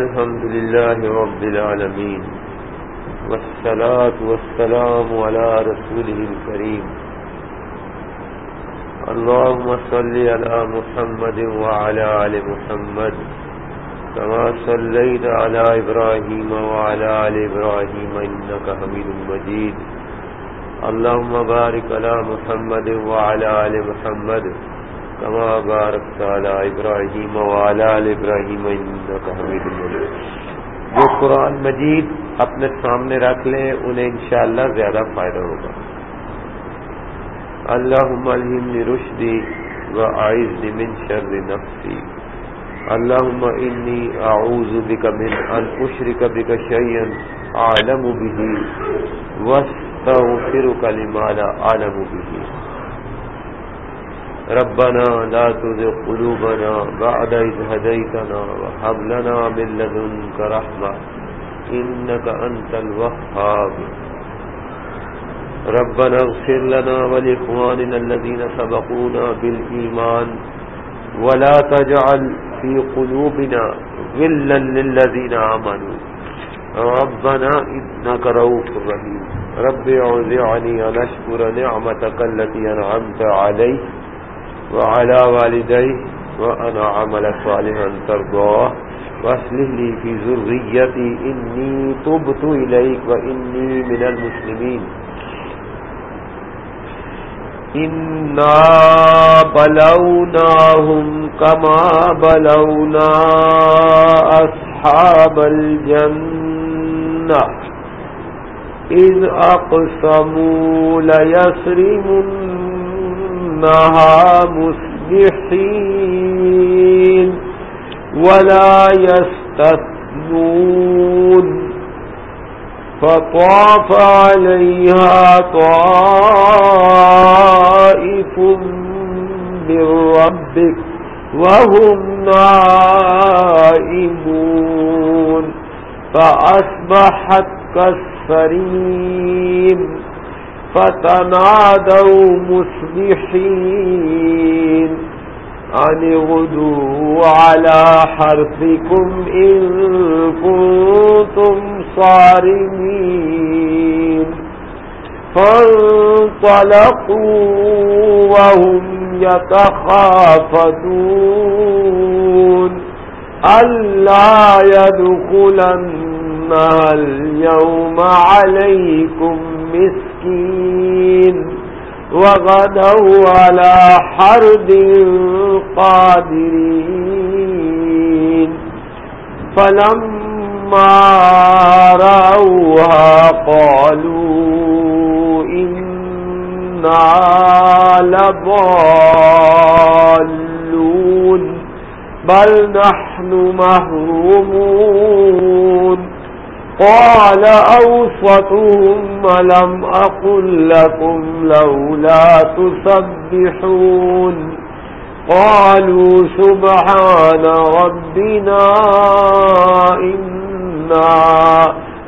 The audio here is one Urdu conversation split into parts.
الحمد لله رب العالمين والصلاة والسلام على رسوله الكريم اللهم صل على محمد وعلى آل محمد كما صليت على إبراهيم وعلى آل إبراهيم إنك حميد مجيد اللهم بارك على محمد وعلى آل محمد كما باركت على إبراهيم وعلى آل إبراهيم إنك حميد مجيد. جو قرآن مجید اپنے سامنے رکھ لیں، انہیں انشاءاللہ زیادہ فائدہ ہوگا. اللهم الهمني رشدي وأعذني من شر نفسي اللهم إني أعوذ بك من أن أشرك بك شيئا أعلم به واستغفرك لما لا أعلم به ربنا لا تذق قلوبنا بعد إذ هديتنا وحب لنا من لدنك رحمة إنك أنت الوهاب. ربنا اغفر لنا ولإخواننا الذين سبقونا بالإيمان ولا تجعل في قلوبنا غلا للذين آمنوا. ربنا إنك روح رحيم. رب أعزعني أن أشكر نعمتك التي أنعمت عليه وعلى والدي وأنا عمل صالحا ترضاه وأصلح لي في ذريتي إني تبت إليك وإني من المسلمين. إنا بلوناهم كما بلونا أصحاب الجنة. إذ أقسموا ليسرمنها مصبحين ولا يستثنون فطاف عليها طائف من ربك وهم نائمون فأصبحت كالسريم فتنادوا مصبحين أن غدوا على حرفكم إن كنتم صارمين فانطلقوا وهم يتخافتون ألا يدخلن يدخلنها اليوم عليكم مسكين وغدوا على حرد قادرين فلما رأوها قالوا إنا لضالون بل نحن محرومون قال أوسطهم لم أقل لكم لولا تسبحون. قالوا سبحان ربنا إنا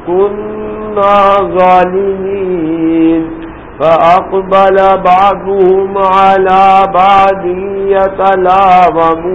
كنا ظالمين. فأقبل بعضهم على بعض يتلاغمون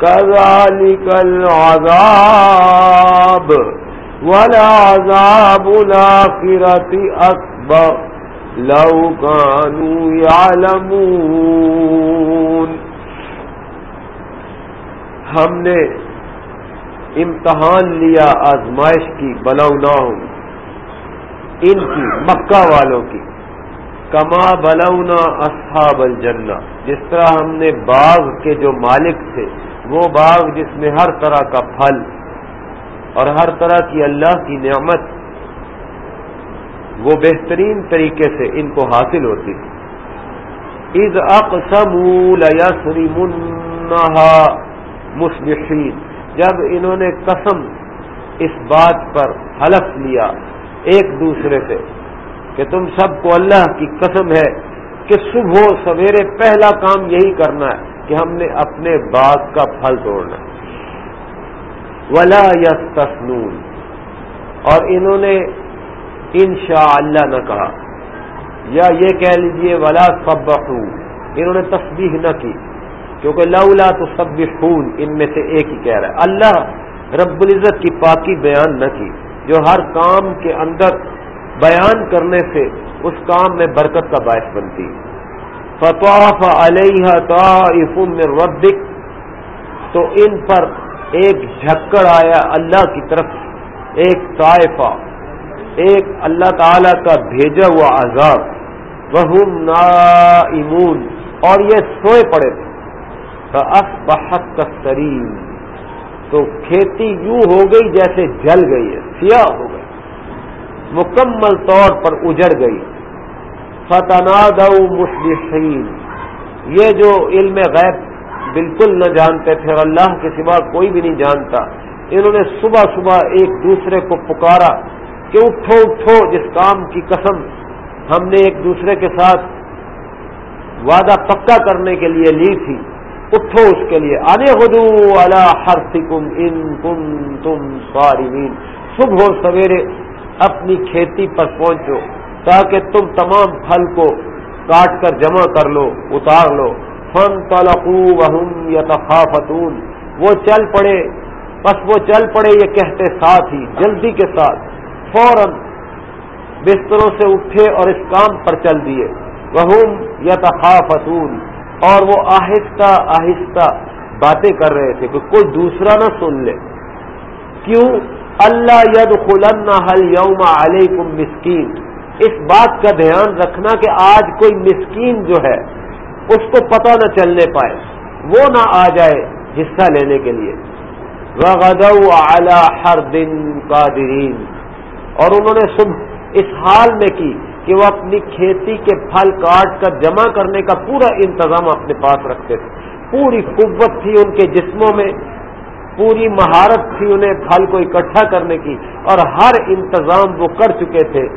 كذلك العذاب والعذاب الآخرة أكبر لو كانوا يعلمون۔ ہم نے امتحان لیا آزمائش کی بلونا ان کی، مکہ والوں کی۔ کما بلونا اصحاب الجنہ۔ جس طرح ہم نے باغ کے جو مالک تھے وہ باغ جس میں ہر طرح کا پھل اور ہر طرح کی اللہ کی نعمت وہ بہترین طریقے سے ان کو حاصل ہوتی تھی۔ از اقسموا لیسرمنہا جب انہوں نے قسم اس بات پر حلف لیا ایک دوسرے سے کہ تم سب کو اللہ کی قسم ہے کہ صبح سویرے پہلا کام یہی کرنا ہے۔ کہ ہم نے اپنے باغ کا پھل توڑنا ولا یس تسنون اور انہوں نے انشاء اللہ نہ کہا۔ یا یہ کہہ لیجیے، ولا سب انہوں نے تسبیح نہ کی، کیونکہ لولا تو سب ان میں سے ایک ہی کہہ رہا ہے۔ اللہ رب العزت کی پاکی بیان نہ کی، جو ہر کام کے اندر بیان کرنے سے اس کام میں برکت کا باعث بنتی۔ ہے فتواف علیہ میں ربک، تو ان پر ایک جھکڑ آیا اللہ کی طرف ایک طائفہ، ایک اللہ تعالی کا بھیجا ہوا عذاب۔ وہ نا اور یہ سوئے پڑے تھے۔ بحق کا تو کھیتی یوں ہو گئی جیسے جل گئی ہے، سیاہ ہو گئی۔ مکمل طور پر اجڑ گئی۔ فتناد مسلم یہ جو علم غیب بالکل نہ جانتے تھے اور اللہ کے سوا کوئی بھی نہیں جانتا، انہوں نے صبح صبح ایک دوسرے کو پکارا کہ اٹھو اٹھو، جس کام کی قسم ہم نے ایک دوسرے کے ساتھ وعدہ پکا کرنے کے لیے لی تھی، اٹھو اس کے لیے۔ آنے خدو اللہ ہر سکم ان کم تم ساری صبح سویرے اپنی کھیتی پر پہنچو۔ تاکہ تم تمام پھل کو کاٹ کر جمع کر لو، اتار لو۔ فن تلقو وہم یا وہ چل پڑے۔ بس وہ چل پڑے، یہ کہتے ساتھ ہی، جلدی کے ساتھ۔ فوراً بستروں سے اٹھے اور اس کام پر چل دیے۔ وہ یا اور وہ آہستہ آہستہ باتیں کر رہے تھے کہ کوئی دوسرا نہ سن لے۔ کیوں؟ اللہ ید خلن حل یوم علیکم مسکین۔ اس بات کا دھیان رکھنا کہ آج کوئی مسکین جو ہے، اس کو پتہ نہ چلنے پائے، وہ نہ آ جائے حصہ لینے کے لیے۔ ہر دن قادرین اور انہوں نے صبح اس حال میں کی کہ وہ اپنی کھیتی کے پھل کاٹ کر جمع کرنے کا پورا انتظام اپنے پاس رکھتے تھے۔ پوری قوت تھی ان کے جسموں میں، پوری مہارت تھی انہیں پھل کو اکٹھا کرنے کی۔ اور ہر انتظام وہ کر چکے تھے۔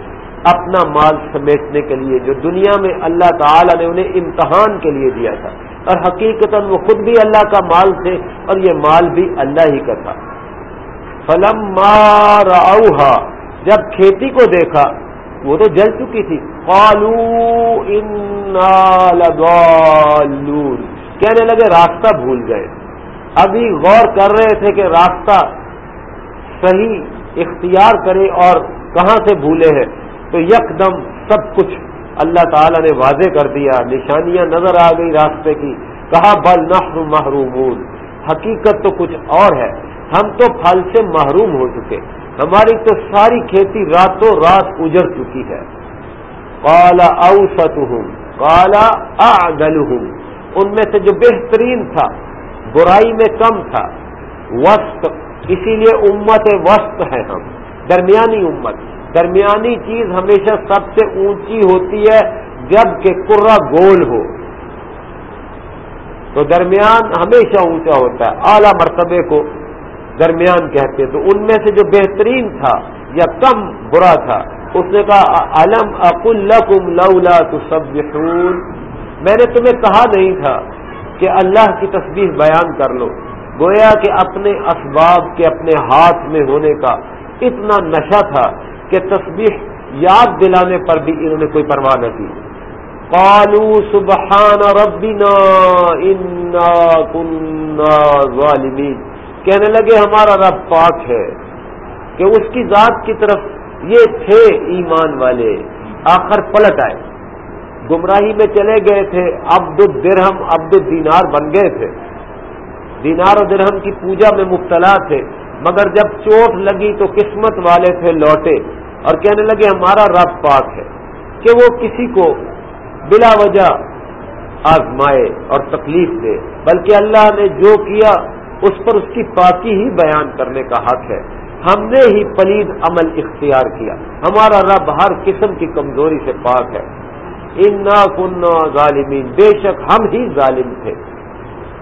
اپنا مال سمیٹنے کے لیے جو دنیا میں اللہ تعالی نے انہیں امتحان کے لیے دیا تھا۔ اور حقیقت وہ خود بھی اللہ کا مال تھے اور یہ مال بھی اللہ ہی کا تھا۔ فلم مار جب کھیتی کو دیکھا، وہ تو جل چکی تھی۔ قالو کہنے لگے، راستہ بھول گئے۔ ابھی غور کر رہے تھے کہ راستہ صحیح اختیار کرے اور کہاں سے بھولے ہیں۔ تو یک دم سب کچھ اللہ تعالی نے واضح کر دیا، نشانیاں نظر آ گئی راستے کی۔ کہا، بل نحر محروم حقیقت تو کچھ اور ہے۔ ہم تو پھل سے محروم ہو چکے۔ ہماری تو ساری کھیتی راتوں رات اجڑ چکی ہے۔ کالا اوسط ہوں کالا آگل ہوں ان میں سے جو بہترین تھا، برائی میں کم تھا۔ وسط، اسی لیے امت وسط ہے ہم۔ درمیانی امت۔ درمیانی چیز ہمیشہ سب سے اونچی ہوتی ہے جبکہ کرا گول ہو۔ تو درمیان ہمیشہ اونچا ہوتا ہے، اعلی مرتبے کو درمیان کہتے تو ان میں سے جو بہترین تھا یا کم برا تھا، اس نے کہا علم اقلکم لولا تصبحون میں نے تمہیں کہا نہیں تھا کہ اللہ کی تصویر بیان کر لو۔ گویا کہ اپنے اسباب کے اپنے ہاتھ میں ہونے کا اتنا نشہ تھا کہ تصویر یاد دلانے پر بھی انہوں نے کوئی پرواہ نہ کی۔ قالوا سبحان ربنا انا كنا ظالمین۔ کہنے لگے ہمارا رب پاک ہے کہ اس کی ذات کی طرف یہ تھے ایمان والے۔ آخر پلٹ آئے۔ گمراہی میں چلے گئے تھے۔ عبد الدرہم، عبد الدینار بن گئے تھے۔ دینار و درہم کی پوجا میں مبتلا تھے۔ مگر جب چوٹ لگی تو قسمت والے تھے لوٹے اور کہنے لگے ہمارا رب پاک ہے کہ وہ کسی کو بلا وجہ آزمائے اور تکلیف دے، بلکہ اللہ نے جو کیا اس پر اس کی پاکی ہی بیان کرنے کا حق ہے۔ ہم نے ہی پلید عمل اختیار کیا۔ ہمارا رب ہر قسم کی کمزوری سے پاک ہے۔ انا کنہ ظالمین۔ بے شک ہم ہی ظالم تھے۔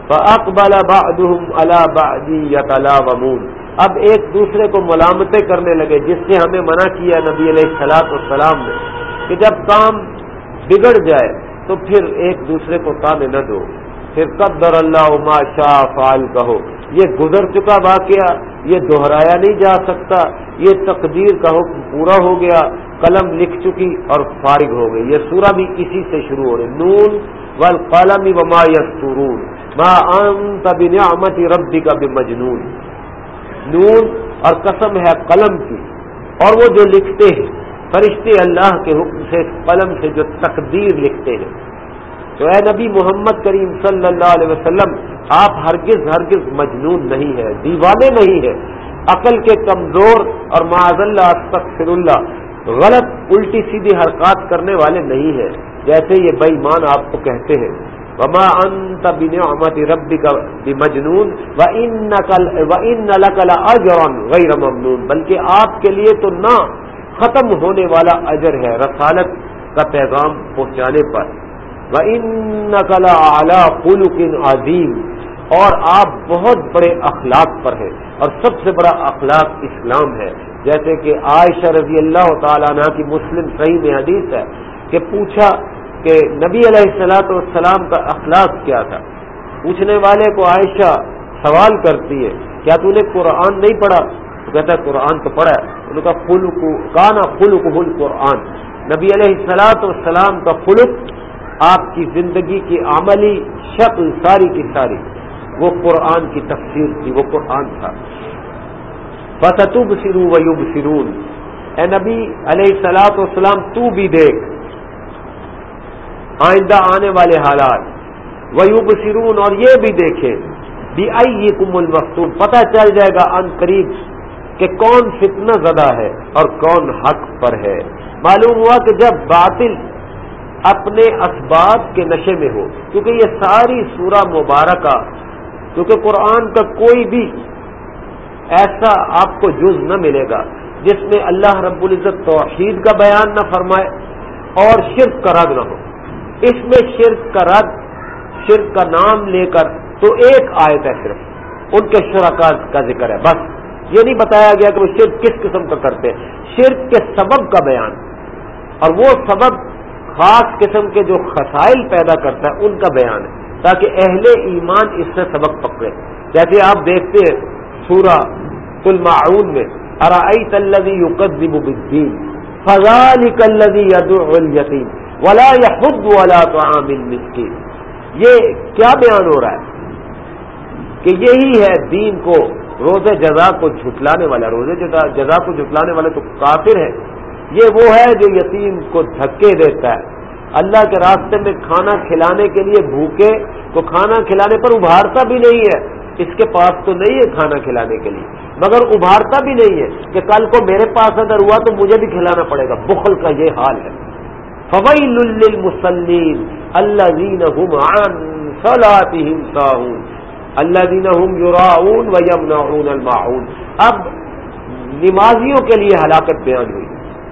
اقبال بعدهم على بعدی یا اب ایک دوسرے کو ملامتیں کرنے لگے، جس سے ہمیں منع کیا نبی علیہ السلاط والسلام نے، کہ جب کام بگڑ جائے تو پھر ایک دوسرے کو تانے نہ دو۔ پھر قدر اللہ عما شاہ فال کہو۔ یہ گزر چکا واقعہ، یہ دہرایا نہیں جا سکتا۔ یہ تقدیر کا حکم پورا ہو گیا، قلم لکھ چکی اور فارغ ہو گئی۔ یہ سورہ بھی اسی سے شروع ہو رہی نون ول وما یسرون ما انت بنعمت ربی کا بھی مجنون نون اور قسم ہے قلم کی۔ اور وہ جو لکھتے ہیں، فرشتے اللہ کے حکم سے قلم سے جو تقدیر لکھتے ہیں۔ تو اے نبی محمد کریم صلی اللہ علیہ وسلم، آپ ہرگز ہرگز مجنون نہیں ہے دیوانے نہیں ہے عقل کے کمزور اور معذ اللہ، استغفر اللہ، غلط، الٹی سیدھی حرکات کرنے والے نہیں ہیں۔ جیسے یہ بے آپ کو کہتے ہیں۔ وما انت بنعمت ربی کا مجنون و ان نقل اجرن غیر ممنون بلکہ آپ کے لیے تو نہ ختم ہونے والا اجر ہے رسالت کا پیغام پہنچانے پر۔ نقلا اعلیٰ خلقن عظیم اور آپ بہت بڑے اخلاق پر ہیں۔ اور سب سے بڑا اخلاق اسلام ہے۔ جیسے کہ عائشہ رضی اللہ تعالیٰ عنہ کی مسلم صحیح میں حدیث ہے کہ پوچھا کہ نبی علیہ السلاۃ والسلام کا اخلاق کیا تھا۔ پوچھنے والے کو عائشہ سوال کرتی ہے، کیا تو نے قرآن نہیں پڑھا؟ تو کہتا ہے، قرآن تو پڑھا ہے۔ ان کا فلک کانا فلک قرآن؟ نبی علیہ السلاۃ والسلام کا فلک آپ کی زندگی کی عملی شکل ساری کی ساری، وہ قرآن کی تفسیر تھی، وہ قرآن تھا۔ فتوب سرو ویوب سرون اے نبی علیہ السلاط والسلام، تو بھی دیکھ۔ آئندہ آنے والے حالات۔ ویوب سرون اور یہ بھی دیکھے بھی آئی کم المختوم پتہ چل جائے گا ان قریب کہ کون فتنہ زدہ ہے اور کون حق پر ہے۔ معلوم ہوا کہ جب باطل اپنے اسباب کے نشے میں ہو، کیونکہ یہ ساری سورہ مبارکہ، کیونکہ قرآن کا کوئی بھی ایسا آپ کو جز نہ ملے گا جس میں اللہ رب العزت توحید کا بیان نہ فرمائے اور شرک کا رد نہ ہو۔ اس میں شرک کا رد، شرک کا نام لے کر تو ایک آیت ہے صرف۔ ان کے شرکا کا ذکر ہے، بس۔ یہ نہیں بتایا گیا کہ وہ شرک کس قسم کا کرتے ہیں۔ شرک کے سبب کا بیان۔ اور وہ سبب خاص قسم کے جو خسائل پیدا کرتا ہے، ان کا بیان ہے۔ تاکہ اہل ایمان اس سے سبق پکڑے۔ جیسے آپ دیکھتے ہیں سورہ کل معاون میں ارائی تلدی یقدم فضال کلدی یتیم ولا یا خود والا تو مسکین یہ کیا بیان ہو رہا ہے؟ کہ یہی ہے دین کو روز جزا کو جھٹلانے والا روز جزا کو جھٹلانے والا تو کافر ہے یہ وہ ہے جو یتیم کو دھکے دیتا ہے۔ اللہ کے راستے میں کھانا کھلانے کے لیے بھوکے تو کھانا کھلانے پر ابھارتا بھی نہیں ہے۔ اس کے پاس تو نہیں ہے کھانا کھلانے کے لیے۔ مگر ابھارتا بھی نہیں ہے کہ کل کو میرے پاس اگر ہوا تو مجھے بھی کھلانا پڑے گا۔ بخل کا یہ حال ہے۔ فوئی للمسلین اللہ دین ہم اللہ دین ہم یوراون و یمن الماعون. اب نمازیوں کے لیے ہلاکت بیان ہوئی.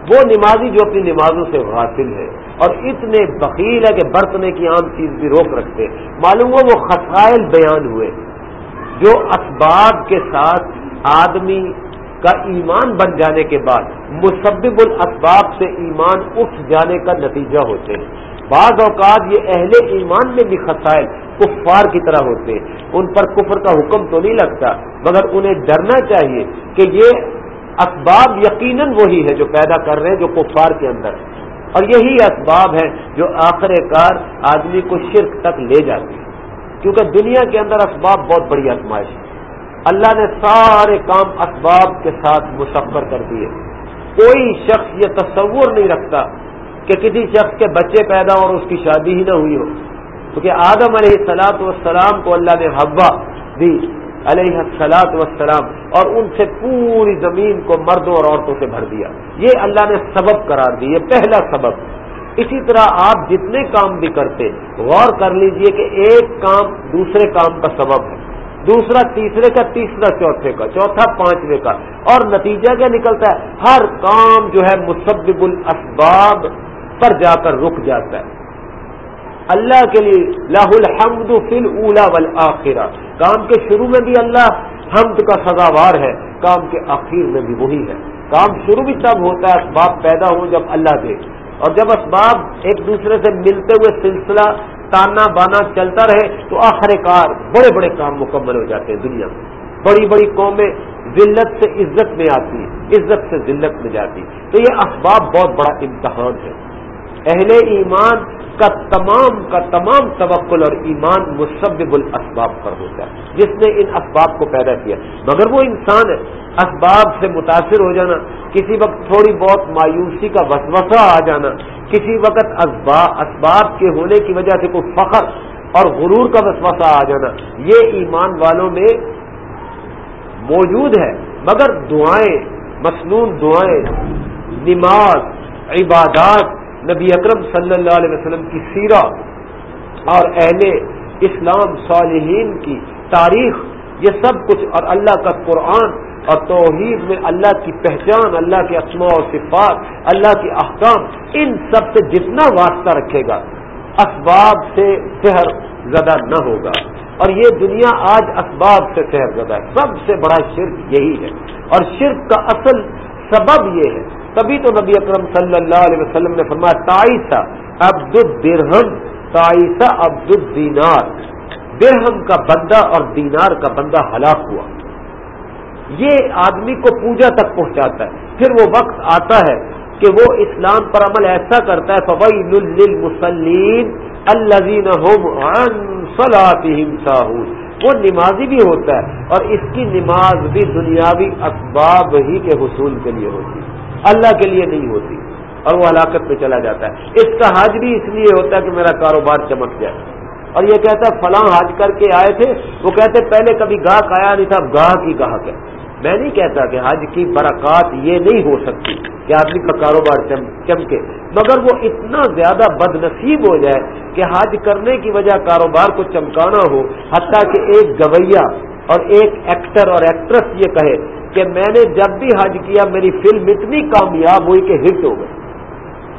وہ نمازی جو اپنی نمازوں سے غافل ہے اور اتنے بخیل ہے کہ برتنے کی عام چیز بھی روک رکھتے معلوم ہو وہ خسائل بیان ہوئے جو اسباب کے ساتھ آدمی کا ایمان بن جانے کے بعد مسبب الاسباب سے ایمان اٹھ جانے کا نتیجہ ہوتے ہیں۔ بعض اوقات یہ اہل ایمان میں بھی خسائل، کفار کی طرح ہوتے ہیں۔ ان پر کفر کا حکم تو نہیں لگتا، مگر انہیں ڈرنا چاہیے کہ یہ اسباب یقیناً وہی ہے جو پیدا کر رہے ہیں، جو کفار کے اندر اور یہی اسباب ہے جو آخر کار آدمی کو شرک تک لے جاتی ہے کیونکہ دنیا کے اندر اسباب بہت بڑی آزمائش ہے اللہ نے سارے کام اسباب کے ساتھ مسفر کر دیے۔ کوئی شخص یہ تصور نہیں رکھتا کہ کسی شخص کے بچے پیدا اور اس کی شادی ہی نہ ہوئی ہو۔ کیونکہ آدم علیہ سلاط والسلام کو اللہ نے حوا دی علیہ السلاط وسلام اور ان سے پوری زمین کو مردوں اور عورتوں سے بھر دیا۔ یہ اللہ نے سبب قرار دی، یہ پہلا سبب۔ اسی طرح آپ جتنے کام بھی کرتے، غور کر لیجیے کہ ایک کام دوسرے کام کا سبب ہے۔ دوسرا تیسرے کا، تیسرا چوتھے کا، چوتھا پانچویں کا۔ اور نتیجہ کیا نکلتا ہے؟ ہر کام جو ہے مسبب الاسباب پر جا کر رک جاتا ہے۔ اللہ کے لیے لاہ الحمد فل اولا والآخرہ۔ کام کے شروع میں بھی اللہ حمد کا سزاوار ہے، کام کے آخر میں بھی وہی ہے۔ کام شروع بھی تب ہوتا ہے، اسباب پیدا ہوں جب اللہ دے۔ اور جب اسباب ایک دوسرے سے ملتے ہوئے سلسلہ تانا بانا چلتا رہے تو آخر کار بڑے بڑے کام مکمل ہو جاتے ہیں دنیا میں۔ بڑی بڑی قومیں ذلت سے عزت میں آتی ہیں، عزت سے ذلت میں جاتی تو یہ اسباب بہت بڑا امتحان ہے۔ اہل ایمان کا تمام کا تمام توکل اور ایمان مسبب الاسباب پر ہوتا ہے، جس نے ان اسباب کو پیدا کیا۔ مگر وہ انسان ہے، اسباب سے متاثر ہو جانا، کسی وقت تھوڑی بہت مایوسی کا وسوسہ آ جانا، کسی وقت اسباب کے ہونے کی وجہ سے کوئی فخر اور غرور کا وسوسہ آ جانا۔ یہ ایمان والوں میں موجود ہے۔ مگر دعائیں مصنون دعائیں، نماز، عبادات نبی اکرم صلی اللہ علیہ وسلم کی سیرہ اور اہل اسلام صالحین کی تاریخ، یہ سب کچھ اور اللہ کا قرآن اور توحید میں اللہ کی پہچان، اللہ کے اسماء و صفات، اللہ کے احکام، ان سب سے جتنا واسطہ رکھے گا، اسباب سے شہر زدہ نہ ہوگا۔ اور یہ دنیا آج اسباب سے شہر زدہ ہے۔ سب سے بڑا شرک یہی ہے۔ اور شرک کا اصل سبب یہ ہے تبھی تو نبی اکرم صلی اللہ علیہ وسلم نے فرمایا تائسا عبد الدرہم تائسا عبد الدینار۔ درہم کا بندہ اور دینار کا بندہ ہلاک ہوا۔ یہ آدمی کو پوجا تک پہنچاتا ہے۔ پھر وہ وقت آتا ہے کہ وہ اسلام پر عمل ایسا کرتا ہے فوئی للمسلین الذین هم عن صلاتهم ساہون وہ نمازی بھی ہوتا ہے اور اس کی نماز بھی دنیاوی اسباب ہی کے حصول کے لیے ہوتی ہے۔ اللہ کے لیے نہیں ہوتی اور وہ ہلاکت پہ چلا جاتا ہے۔ اس کا حج بھی اس لیے ہوتا ہے کہ میرا کاروبار چمک جائے۔ اور یہ کہتا ہے، فلاں حج کر کے آئے تھے، وہ کہتے پہلے کبھی گاہک آیا نہیں تھا گاہک ہی گاہک ہے۔ میں نہیں کہتا کہ حج کی برکات یہ نہیں ہو سکتی کہ آدمی کا کاروبار چمکے، مگر وہ اتنا زیادہ بد نصیب ہو جائے کہ حج کرنے کی وجہ کاروبار کو چمکانا ہو، حتیٰ کہ ایک گویا اور ایک ایکٹر اور ایکٹریس یہ کہے کہ میں نے جب بھی حج کیا میری فلم اتنی کامیاب ہوئی کہ ہٹ ہو گئی۔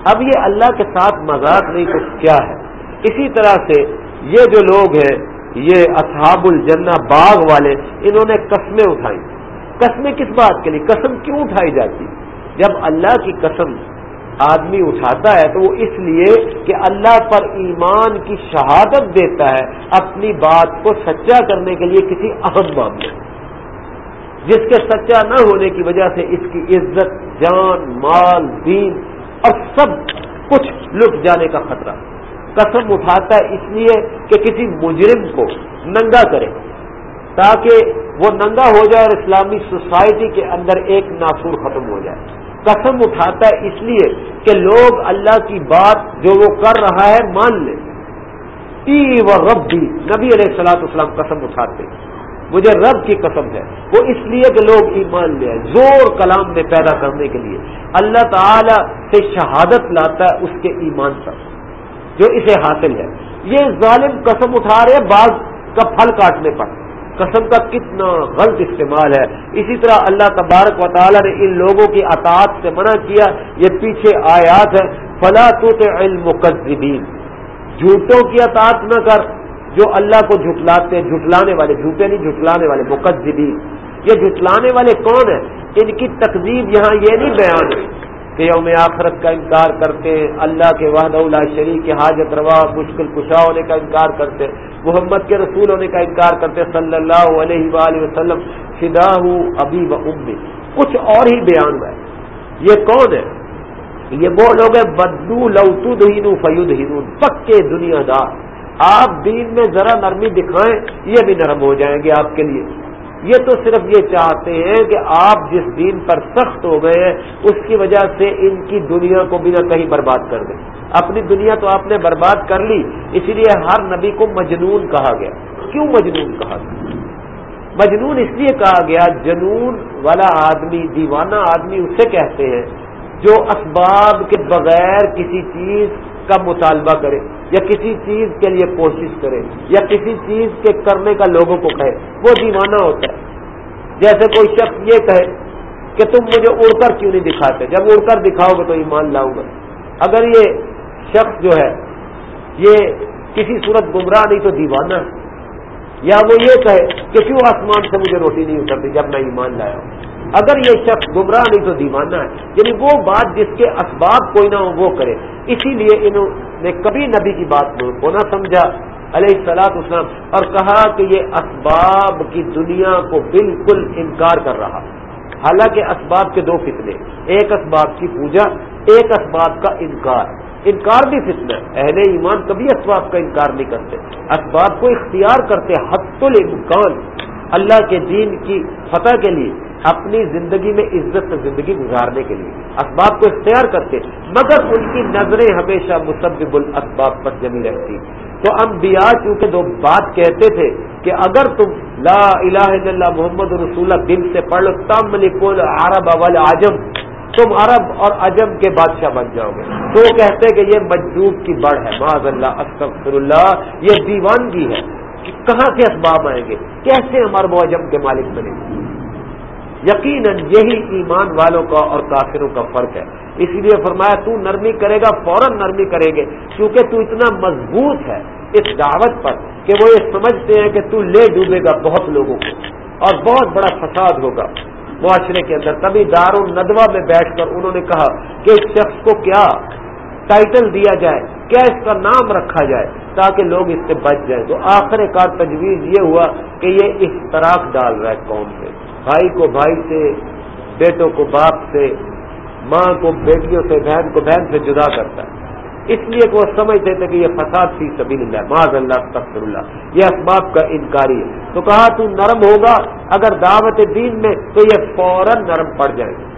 اب یہ اللہ کے ساتھ مذاق نہیں کچھ کیا ہے؟ اسی طرح سے یہ جو لوگ ہیں، یہ اصحاب الجنہ باغ والے، انہوں نے قسمیں اٹھائی۔ قسمیں کس بات کے لیے؟ قسم کیوں اٹھائی جاتی؟ جب اللہ کی قسم آدمی اٹھاتا ہے، تو وہ اس لیے کہ اللہ پر ایمان کی شہادت دیتا ہے اپنی بات کو سچا کرنے کے لیے کسی اہم معاملے میں۔ جس کے سچا نہ ہونے کی وجہ سے اس کی عزت، جان، مال، دین اور سب کچھ لٹ جانے کا خطرہ۔ قسم اٹھاتا ہے اس لیے کہ کسی مجرم کو ننگا کرے، تاکہ وہ ننگا ہو جائے اور اسلامی سوسائٹی کے اندر ایک ناسور ختم ہو جائے۔ قسم اٹھاتا ہے اس لیے کہ لوگ اللہ کی بات جو وہ کر رہا ہے مان لیں ای و رب بھی نبی علیہ السلاط اسلام قسم اٹھاتے مجھے رب کی قسم ہے۔ وہ اس لیے کہ لوگ ایمان لے آئے، زور کلام میں پیدا کرنے کے لیے۔ اللہ تعالی سے شہادت لاتا ہے اس کے ایمان پر، جو اسے حاصل ہے۔ یہ ظالم قسم اٹھا رہے بعض کا پھل کاٹنے پر۔ قسم کا کتنا غلط استعمال ہے۔ اسی طرح اللہ تبارک و تعالی نے ان لوگوں کی اطاعت سے منع کیا، یہ پیچھے آیات ہے فلا تو علم جھوٹوں کی اطاعت نہ کر۔ جو اللہ کو جھٹلاتے جھٹلانے والے، جھوٹے نہیں، جھٹلانے والے مقدبین یہ جھٹلانے والے کون ہیں؟ ان کی تقزیب یہاں یہ نہیں بیان ہے کہ یوم آخرت کا انکار کرتے اللہ کے وحد اللہ شریف کے حاجت روا، مشکل کشا ہونے کا انکار کرتے محمد کے رسول ہونے کا انکار کرتے صلی اللہ علیہ وآلہ وسلم۔ فدا ہوں ابھی و امی۔ کچھ اور ہی بیان ہے۔ یہ کون ہے؟ یہ وہ لوگ ہیں، بدو لوتو دہین فیود ہینون پکے دنیا دار۔ آپ دین میں ذرا نرمی دکھائیں، یہ بھی نرم ہو جائیں گے آپ کے لیے۔ یہ تو صرف یہ چاہتے ہیں کہ آپ جس دین پر سخت ہو گئے ہیں، اس کی وجہ سے ان کی دنیا کو بنا کہیں برباد کر دیں۔ اپنی دنیا تو آپ نے برباد کر لی، اسی لیے ہر نبی کو مجنون کہا گیا۔ کیوں مجنون کہا گیا؟ مجنون اس لیے کہا گیا، جنون والا آدمی، دیوانہ آدمی اسے کہتے ہیں جو اسباب کے بغیر کسی چیز کا مطالبہ کرے، یا کسی چیز کے لیے کوشش کرے، یا کسی چیز کے کرنے کا لوگوں کو کہے، وہ دیوانہ ہوتا ہے۔ جیسے کوئی شخص یہ کہے کہ تم مجھے اڑ کر کیوں نہیں دکھاتے؟ جب اڑ کر دکھاؤ گے تو ایمان لاؤ گا اگر یہ شخص جو ہے، یہ کسی صورت گمراہ نہیں تو دیوانہ ہے۔ یا وہ یہ کہے کہ کیوں آسمان سے مجھے روٹی نہیں اترتی جب میں ایمان لایا ہوں؟ اگر یہ شخص گمراہ نہیں تو دیوانہ ہے۔ یعنی وہ بات جس کے اسباب کوئی نہ ہو وہ کرے۔ اسی لیے انہوں نے کبھی نبی کی بات کو نہ سمجھا۔ علیہ السلاط اسلام اور کہا کہ یہ اسباب کی دنیا کو بالکل انکار کر رہا۔ حالانکہ اسباب کے دو فتنے، ایک اسباب کی پوجا، ایک اسباب کا انکار۔ انکار بھی فتنہ اہل ایمان کبھی اسباب کا انکار نہیں کرتے۔ اسباب کو اختیار کرتے حت الامکان۔ اللہ کے دین کی فتح کے لیے، اپنی زندگی میں عزت زندگی گزارنے کے لیے۔ اسباب کو اختیار کرتے، مگر ان کی نظریں ہمیشہ مسبب الاسباب پر جمی رہتی۔ تو انبیاء چونکہ دو بات کہتے تھے کہ اگر تم لا الہ الا اللہ محمد رسول دل سے پڑھ لو تم لکھول عرب اول تم عرب اور عجم کے بادشاہ بن جاؤ گے۔ تو وہ کہتے کہ یہ مجدوب کی بڑھ ہے۔ معذ اللہ استغفر اللہ یہ دیوانگی ہے۔ کہاں سے اسباب آئیں گے؟ کیسے ہم عرب و عجم کے مالک بنے؟ گے یقیناً یہی ایمان والوں کا اور کافروں کا فرق ہے۔ اسی لیے فرمایا، تو نرمی کرے گا، فوراً نرمی کریں گے۔ کیونکہ تو اتنا مضبوط ہے اس دعوت پر کہ وہ یہ سمجھتے ہیں کہ تو لے ڈوبے گا بہت لوگوں کو اور بہت بڑا فساد ہوگا۔ معاشرے کے اندر۔ تبھی دار الندوا میں بیٹھ کر انہوں نے کہا کہ اس شخص کو کیا ٹائٹل دیا جائے، کیا اس کا نام رکھا جائے تاکہ لوگ اس سے بچ جائیں۔ تو آخر کار تجویز یہ ہوا کہ یہ اختراق ڈال رہا ہے قوم میں۔ بھائی کو بھائی سے، بیٹوں کو باپ سے، ماں کو بیٹیوں سے، بہن کو بہن سے جدا کرتا ہے۔ اس لیے کہ وہ سمجھتے تھے کہ یہ فساد فی سبیل اللہ، معاذ اللہ تخر اللہ، یہ اسباب کا انکاری ہے۔ تو کہا، تو نرم ہوگا اگر دعوت دین میں تو یہ فوراً نرم پڑ جائے گا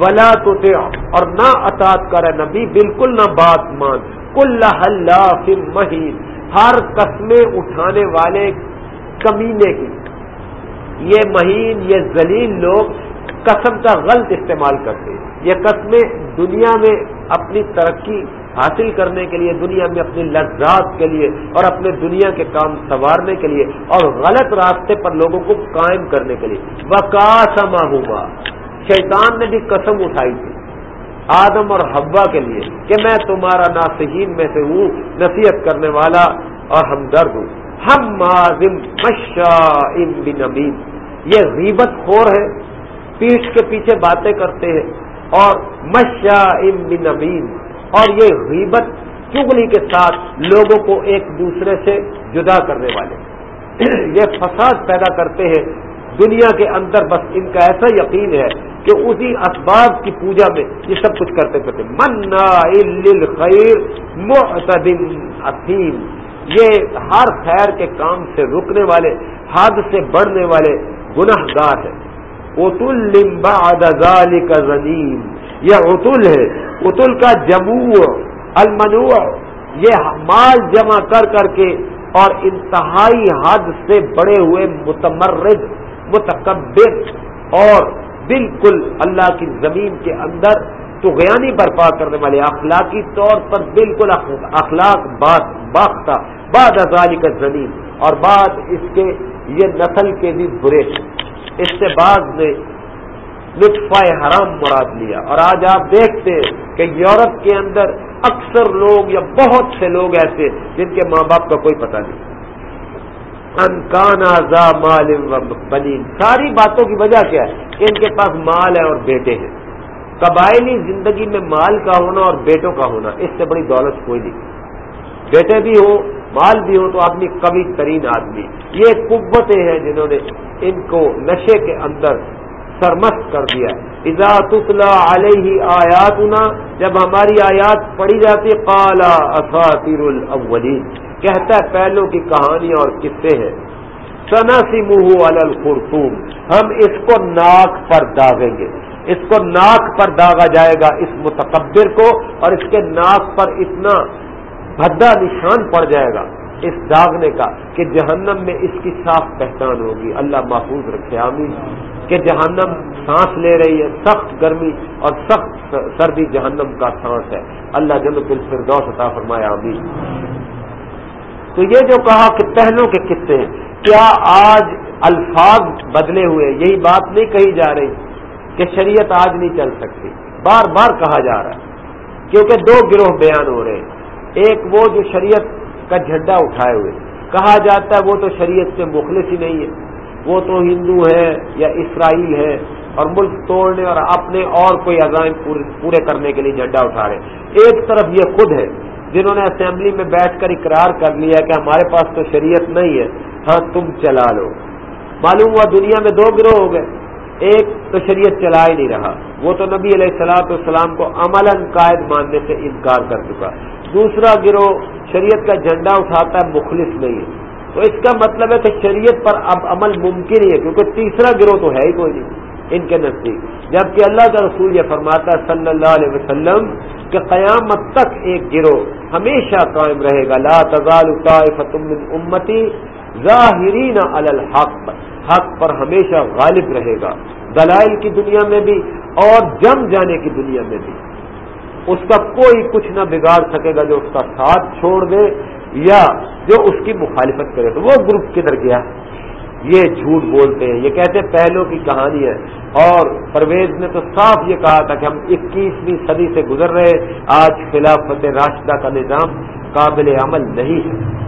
ولا تو اور نہ اطاط کرے نبی، بالکل نہ بات مان۔ کل اللہ مہین ہر قسمیں اٹھانے والے کمینے کی۔ یہ مہین، یہ ذلیل لوگ قسم کا غلط استعمال کرتے ہیں۔ یہ قسمیں دنیا میں اپنی ترقی حاصل کرنے کے لیے، دنیا میں اپنی لذات کے لیے اور اپنے دنیا کے کام سنوارنے کے لیے اور غلط راستے پر لوگوں کو قائم کرنے کے لیے۔ وکاسما ہوا شیطان نے بھی قسم اٹھائی تھی۔ آدم اور حوا کے لیے کہ میں تمہارا ناسہین میں سے ہوں، نصیحت کرنے والا اور ہمدرد ہوں۔ ہم مازم مشا بن امین یہ غیبت خور ہے، پیٹھ کے پیچھے باتیں کرتے ہیں۔ اور مشا بن امین اور یہ غیبت چگلی کے ساتھ لوگوں کو ایک دوسرے سے جدا کرنے والے۔ یہ فساد پیدا کرتے ہیں۔ دنیا کے اندر بس ان کا ایسا یقین ہے کہ اسی اسباب کی پوجا میں یہ سب کچھ کرتے کرتے۔ منا خیر محتدم اثیم یہ ہر خیر کے کام سے رکنے والے حد سے بڑھنے والے گناہ گار ہے اتل لمبا ادالی کا زنیم یہ اتل ہے۔ اتل کا جمو المنوع، یہ مال جمع کر کر کے اور انتہائی حد سے بڑے ہوئے متمرد، متکبر اور بالکل اللہ کی زمین کے اندر تو غیانی برپا کرنے والے اخلاقی طور پر بالکل اخلاق بات، باختہ، بعد ازالی کا زمین اور بعد اس کے یہ نسل کے بھی برے۔ اس سے نے لطفہ حرام مراد لیا۔ اور آج آپ دیکھتے ہیں کہ یورپ کے اندر اکثر لوگ یا بہت سے لوگ ایسے جن کے ماں باپ کا کوئی پتہ نہیں۔ انکانا زا مال بنین۔ ساری باتوں کی وجہ کیا ہے؟ کہ ان کے پاس مال ہے اور بیٹے ہیں۔ قبائلی زندگی میں مال کا ہونا اور بیٹوں کا ہونا، اس سے بڑی دولت کوئی نہیں۔ بیٹے بھی ہوں، مال بھی ہو تو آدمی کبھی ترین آدمی۔ یہ قوتیں ہیں جنہوں نے ان کو نشے کے اندر سرمست کر دیا۔ اذا تتلا علیہ آیات جب ہماری آیات پڑھی جاتی کالا اساتیر الاولین۔ کہتا ہے، پہلوں کی کہانی اور قصے ہیں۔ سنا سی منہ الخرطوم۔ ہم اس کو ناک پر داغیں گے۔ اس کو ناک پر داغا جائے گا اس متکبر کو، اور اس کے ناک پر اتنا بھدا نشان پڑ جائے گا اس داغنے کا کہ جہنم میں اس کی صاف پہچان ہوگی۔ اللہ محفوظ رکھے، آمین۔ کہ جہنم سانس لے رہی ہے، سخت گرمی اور سخت سردی جہنم کا سانس ہے۔ اللہ جنت الفردوس عطا فرمایا آمین۔ تو یہ جو کہا کہ پہلوں کے قصے ہیں، کیا آج الفاظ بدلے ہوئے؟ یہی بات نہیں کہی جا رہی کہ شریعت آج نہیں چل سکتی۔ بار بار کہا جا رہا ہے، کیونکہ دو گروہ بیان ہو رہے ہیں۔ ایک وہ جو شریعت کا جھنڈا اٹھائے ہوئے۔ کہا جاتا ہے وہ تو شریعت سے مخلص ہی نہیں ہے۔ وہ تو ہندو ہے یا اسرائیل ہے اور ملک توڑنے اور اپنے اور کوئی عزائم پورے کرنے کے لیے جھنڈا اٹھا رہے ایک طرف یہ خود ہے جنہوں نے اسمبلی میں بیٹھ کر اقرار کر لیا کہ ہمارے پاس تو شریعت نہیں ہے۔ ہاں تم چلا لو۔ معلوم ہوا دنیا میں دو گروہ ہو گئے۔ ایک تو شریعت چلا ہی نہیں رہا۔ وہ تو نبی علیہ السلاط والسلام کو عمل قائد ماننے سے انکار کر چکا۔ دوسرا گروہ شریعت کا جھنڈا اٹھاتا ہے، مخلص نہیں ہے۔ تو اس کا مطلب ہے کہ شریعت پر اب عمل ممکن ہی ہے، کیونکہ تیسرا گروہ تو ہے ہی کوئی نہیں، ان کے نزدیک۔ جبکہ اللہ کا رسول یہ فرماتا ہے صلی اللہ علیہ وسلم کہ قیامت تک ایک گروہ ہمیشہ قائم رہے گا۔ لا تزال من امتی ظاہرین علی الحق۔ حق پر ہمیشہ غالب رہے گا۔ دلائل کی دنیا میں بھی اور جم جانے کی دنیا میں بھی۔ اس کا کوئی کچھ نہ بگاڑ سکے گا جو اس کا ساتھ چھوڑ دے یا جو اس کی مخالفت کرے۔ تو وہ گروپ کدھر گیا؟ یہ جھوٹ بولتے ہیں۔ یہ کہتے ہیں پہلوں کی کہانی ہے۔ اور پرویز نے تو صاف یہ کہا تھا کہ ہم اکیسویں صدی سے گزر رہے آج خلافت راشدہ کا نظام قابل عمل نہیں ہے۔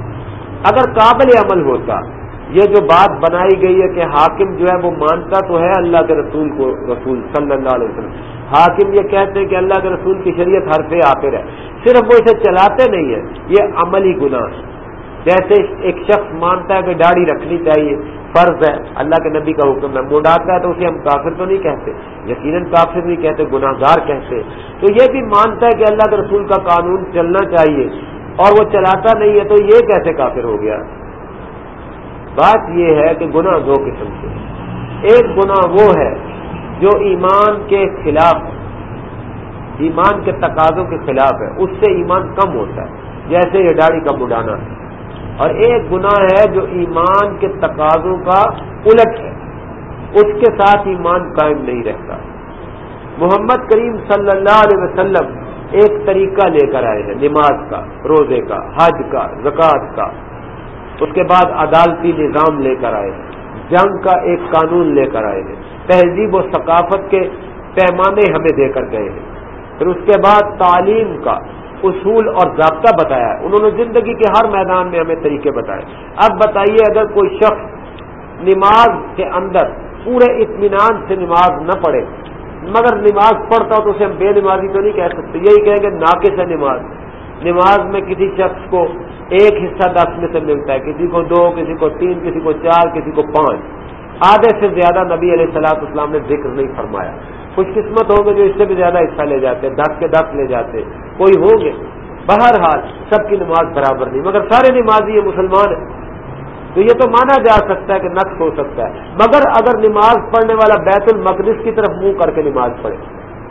اگر قابل عمل ہوتا یہ جو بات بنائی گئی ہے کہ حاکم جو ہے وہ مانتا تو ہے اللہ کے رسول کو رسول صلی اللہ علیہ وسلم۔ حاکم یہ کہتے ہیں کہ اللہ کے رسول کی شریعت ہر سے آتے رہے صرف وہ اسے چلاتے نہیں ہیں، یہ عملی گناہ۔ جیسے ایک شخص مانتا ہے کہ داڑھی رکھنی چاہیے، فرض ہے، اللہ کے نبی کا حکم ہے مڈاتا ہے تو اسے ہم کافر تو نہیں کہتے، یقیناً کافر نہیں کہتے گناہ گار کہتے۔ تو یہ بھی مانتا ہے کہ اللہ کے رسول کا قانون چلنا چاہیے اور وہ چلاتا نہیں ہے تو یہ کیسے کافر ہو گیا؟ بات یہ ہے کہ گناہ دو قسم کے ایک گناہ وہ ہے جو ایمان کے خلاف ایمان کے تقاضوں کے خلاف ہے۔ اس سے ایمان کم ہوتا ہے۔ جیسے یہ داڑھی کا مڈانا اور ایک گناہ ہے جو ایمان کے تقاضوں کا الٹ ہے۔ اس کے ساتھ ایمان قائم نہیں رہتا۔ محمد کریم صلی اللہ علیہ وسلم ایک طریقہ لے کر آئے ہیں۔ نماز کا، روزے کا، حج کا، زکوٰۃ کا۔ اس کے بعد عدالتی نظام لے کر آئے ہیں جنگ کا ایک قانون لے کر آئے ہیں تہذیب و ثقافت کے پیمانے ہمیں دے کر گئے ہیں۔ پھر اس کے بعد تعلیم کا اصول اور ضابطہ بتایا۔ ہے انہوں نے زندگی کے ہر میدان میں ہمیں طریقے بتائے۔ اب بتائیے، اگر کوئی شخص نماز کے اندر پورے اطمینان سے نماز نہ پڑھے، مگر نماز پڑھتا ہو تو اسے ہم بے نمازی تو نہیں کہہ سکتے، یہی کہیں گے ناقص ہے نماز۔ نماز میں کسی شخص کو ایک حصہ دس میں سے ملتا ہے، کسی کو دو، کسی کو تین، کسی کو چار، کسی کو پانچ۔ آدھے سے زیادہ نبی علیہ السلاط اسلام نے ذکر نہیں فرمایا۔ خوش قسمت ہوں گے جو اس سے بھی زیادہ حصہ لے جاتے، دس کے دس لے جاتے۔ کوئی ہوں گے؟ بہرحال سب کی نماز برابر نہیں، مگر سارے نمازی یہ مسلمان ہیں۔ تو یہ تو مانا جا سکتا ہے کہ نقص ہو سکتا ہے۔ مگر اگر نماز پڑھنے والا بیت المقدس کی طرف منہ کر کے نماز پڑھے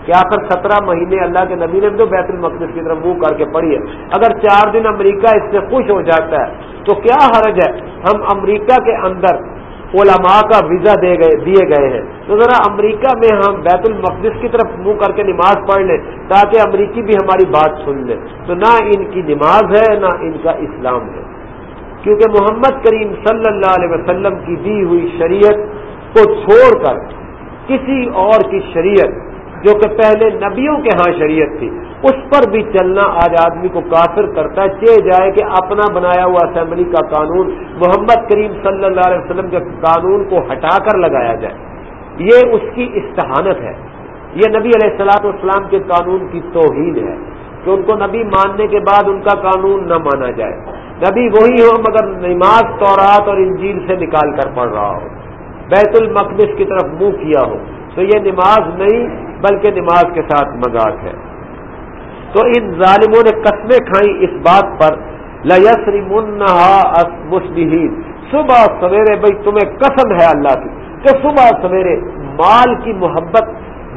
کہ آخر سترہ مہینے اللہ کے نبی نے بھی تو بیت المقدس کی طرف منہ کر کے پڑھی ہے۔ اگر چار دن امریکہ اس سے خوش ہو جاتا ہے، تو کیا حرج ہے؟ ہم امریکہ کے اندر علماء کا ویزا دے گئے، دیے گئے ہیں۔ تو ذرا امریکہ میں ہم بیت المقدس کی طرف منہ کر کے نماز پڑھ لیں، تاکہ امریکی بھی ہماری بات سن لیں۔ تو نہ ان کی نماز ہے، نہ ان کا اسلام ہے۔ کیونکہ محمد کریم صلی اللہ علیہ وسلم کی دی ہوئی شریعت کو چھوڑ کر کسی اور کی شریعت جو کہ پہلے نبیوں کے ہاں شریعت تھی، اس پر بھی چلنا آج آدمی کو کافر کرتا ہے۔ چہ جائے کہ اپنا بنایا ہوا اسمبلی کا قانون محمد کریم صلی اللہ علیہ وسلم کے قانون کو ہٹا کر لگایا جائے۔ یہ اس کی استحانت ہے۔ یہ نبی علیہ السلاط والسلام کے قانون کی توہین ہے کہ ان کو نبی ماننے کے بعد ان کا قانون نہ مانا جائے۔ نبی وہی ہو مگر نماز، تورات اور انجیل سے نکال کر پڑھ رہا ہو۔ بیت المقدس کی طرف منہ کیا ہو۔ تو یہ نماز نہیں بلکہ نماز کے ساتھ مذاق ہے۔ تو ان ظالموں نے قسمیں کھائیں اس بات پر۔ لسری مسبحین صبح سویرے بھائی تمہیں قسم ہے اللہ کی کہ صبح سویرے مال کی محبت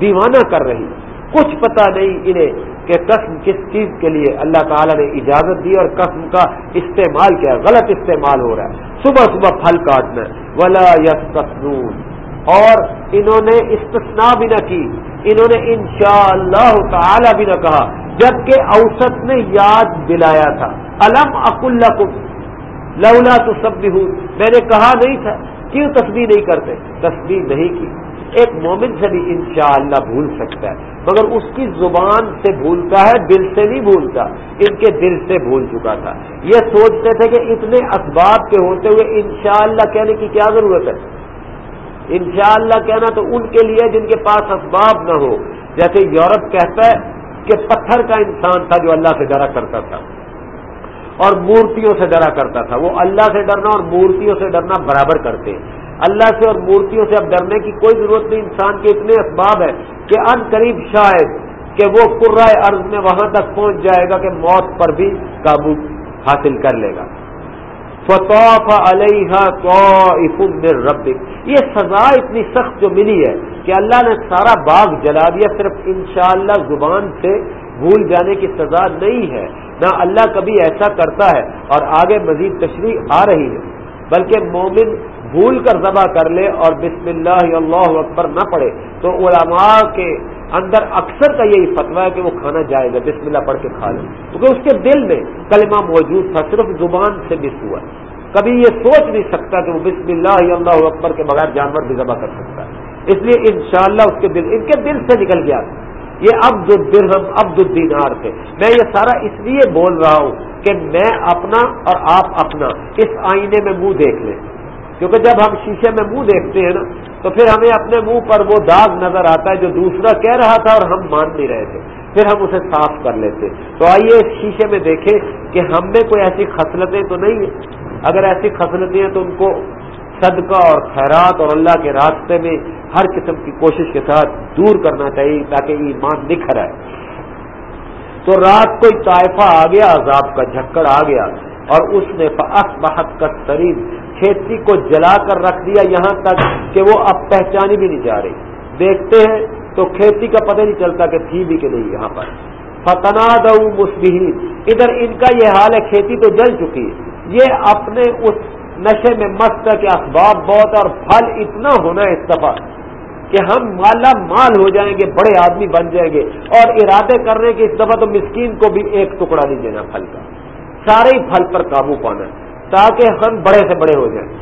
دیوانہ کر رہی۔ کچھ پتہ نہیں انہیں کہ قسم کس چیز کے لیے اللہ تعالیٰ نے اجازت دی اور قسم کا استعمال کیا، غلط استعمال ہو رہا ہے۔ صبح صبح پھل کاٹنا۔ ولا یس اور انہوں نے استثناء بھی نہ کی، انہوں نے انشاءاللہ تعالی بھی نہ کہا، جبکہ اوسط نے یاد دلایا تھا۔ الم اک اللہ لولا تو سب بھی میں نے کہا نہیں تھا، کیوں تصویر نہیں کرتے؟ تصویر نہیں کی۔ ایک مومن سے بھی انشاءاللہ بھول سکتا ہے، مگر اس کی زبان سے بھولتا ہے، دل سے نہیں بھولتا۔ ان کے دل سے بھول چکا تھا۔ یہ سوچتے تھے کہ اتنے اسباب کے ہوتے ہوئے انشاءاللہ کہنے کی کیا ضرورت ہے؟ انشاءاللہ کہنا تو ان کے لیے جن کے پاس اسباب نہ ہو۔ جیسے یورپ کہتا ہے کہ پتھر کا انسان تھا جو اللہ سے ڈرا کرتا تھا اور مورتیوں سے ڈرا کرتا تھا۔ وہ اللہ سے ڈرنا اور مورتیوں سے ڈرنا برابر کرتے۔ اللہ سے اور مورتیوں سے اب ڈرنے کی کوئی ضرورت نہیں۔ انسان کے اتنے اسباب ہے کہ ان قریب شاید کہ وہ قرائے عرض میں وہاں تک پہنچ جائے گا کہ موت پر بھی قابو حاصل کر لے گا۔ فطوف علیہ رب یہ سزا اتنی سخت جو ملی ہے کہ اللہ نے سارا باغ جلا دیا، صرف انشاءاللہ زبان سے بھول جانے کی سزا نہیں ہے۔ نہ اللہ کبھی ایسا کرتا ہے اور آگے مزید تشریح آ رہی ہے، بلکہ مومن بھول کر ذبح کر لے اور بسم اللہ اللہ اکبر نہ پڑے تو علماء کے اندر اکثر کا یہی فتویٰ ہے کہ وہ کھانا جائے گا بسم اللہ پڑھ کے کھا لے۔ کیونکہ اس کے دل میں کلمہ موجود تھا، صرف زبان سے مس ہوا۔ کبھی یہ سوچ نہیں سکتا کہ وہ بسم اللہ اللہ اکبر کے بغیر جانور بھی ذبح کر سکتا ہے۔ اس لیے انشاءاللہ اس کے دل، ان کے دل سے نکل گیا۔ یہ عبد الدرہم، عبد الدینار تھے۔ میں یہ سارا اس لیے بول رہا ہوں کہ میں اپنا اور آپ اپنا، اس آئینے میں منہ دیکھ لیں۔ کیونکہ جب ہم شیشے میں منہ دیکھتے ہیں نا، تو پھر ہمیں اپنے منہ پر وہ داغ نظر آتا ہے جو دوسرا کہہ رہا تھا اور ہم مان نہیں رہے تھے۔ پھر ہم اسے صاف کر لیتے۔ تو آئیے اس شیشے میں دیکھیں کہ ہم میں کوئی ایسی خصلتیں تو نہیں ہیں۔ اگر ایسی خصلتیں ہیں تو ان کو صدقہ اور خیرات اور اللہ کے راستے میں ہر قسم کی کوشش کے ساتھ دور کرنا چاہیے تاکہ ایمان نکھر آئے۔ تو رات کوئی طائفہ آ گیا، عذاب کا جھکڑ آ گیا اور اس نے بحت کا شریر کھیتی کو جلا کر رکھ دیا یہاں تک کہ وہ اب پہچانی بھی نہیں جا رہی۔ دیکھتے ہیں تو کھیتی کا پتہ نہیں چلتا کہ تھی بھی کہ نہیں یہاں پر۔ فتنا دوں مسبہین ادھر ان کا یہ حال ہے، کھیتی تو جل چکی ہے۔ یہ اپنے اس نشے میں مست ہے کہ اسباب بہت اور پھل اتنا ہونا ہے اس دفعہ کہ ہم مالا مال ہو جائیں گے، بڑے آدمی بن جائیں گے۔ اور ارادے کر رہے ہیں کہ اس دفعہ تو مسکین کو بھی ایک ٹکڑا نہیں دینا پھل کا۔ سارے ہی پھل پر قابو پانا ہے۔ تاکہ ہم بڑے سے بڑے ہو جائیں۔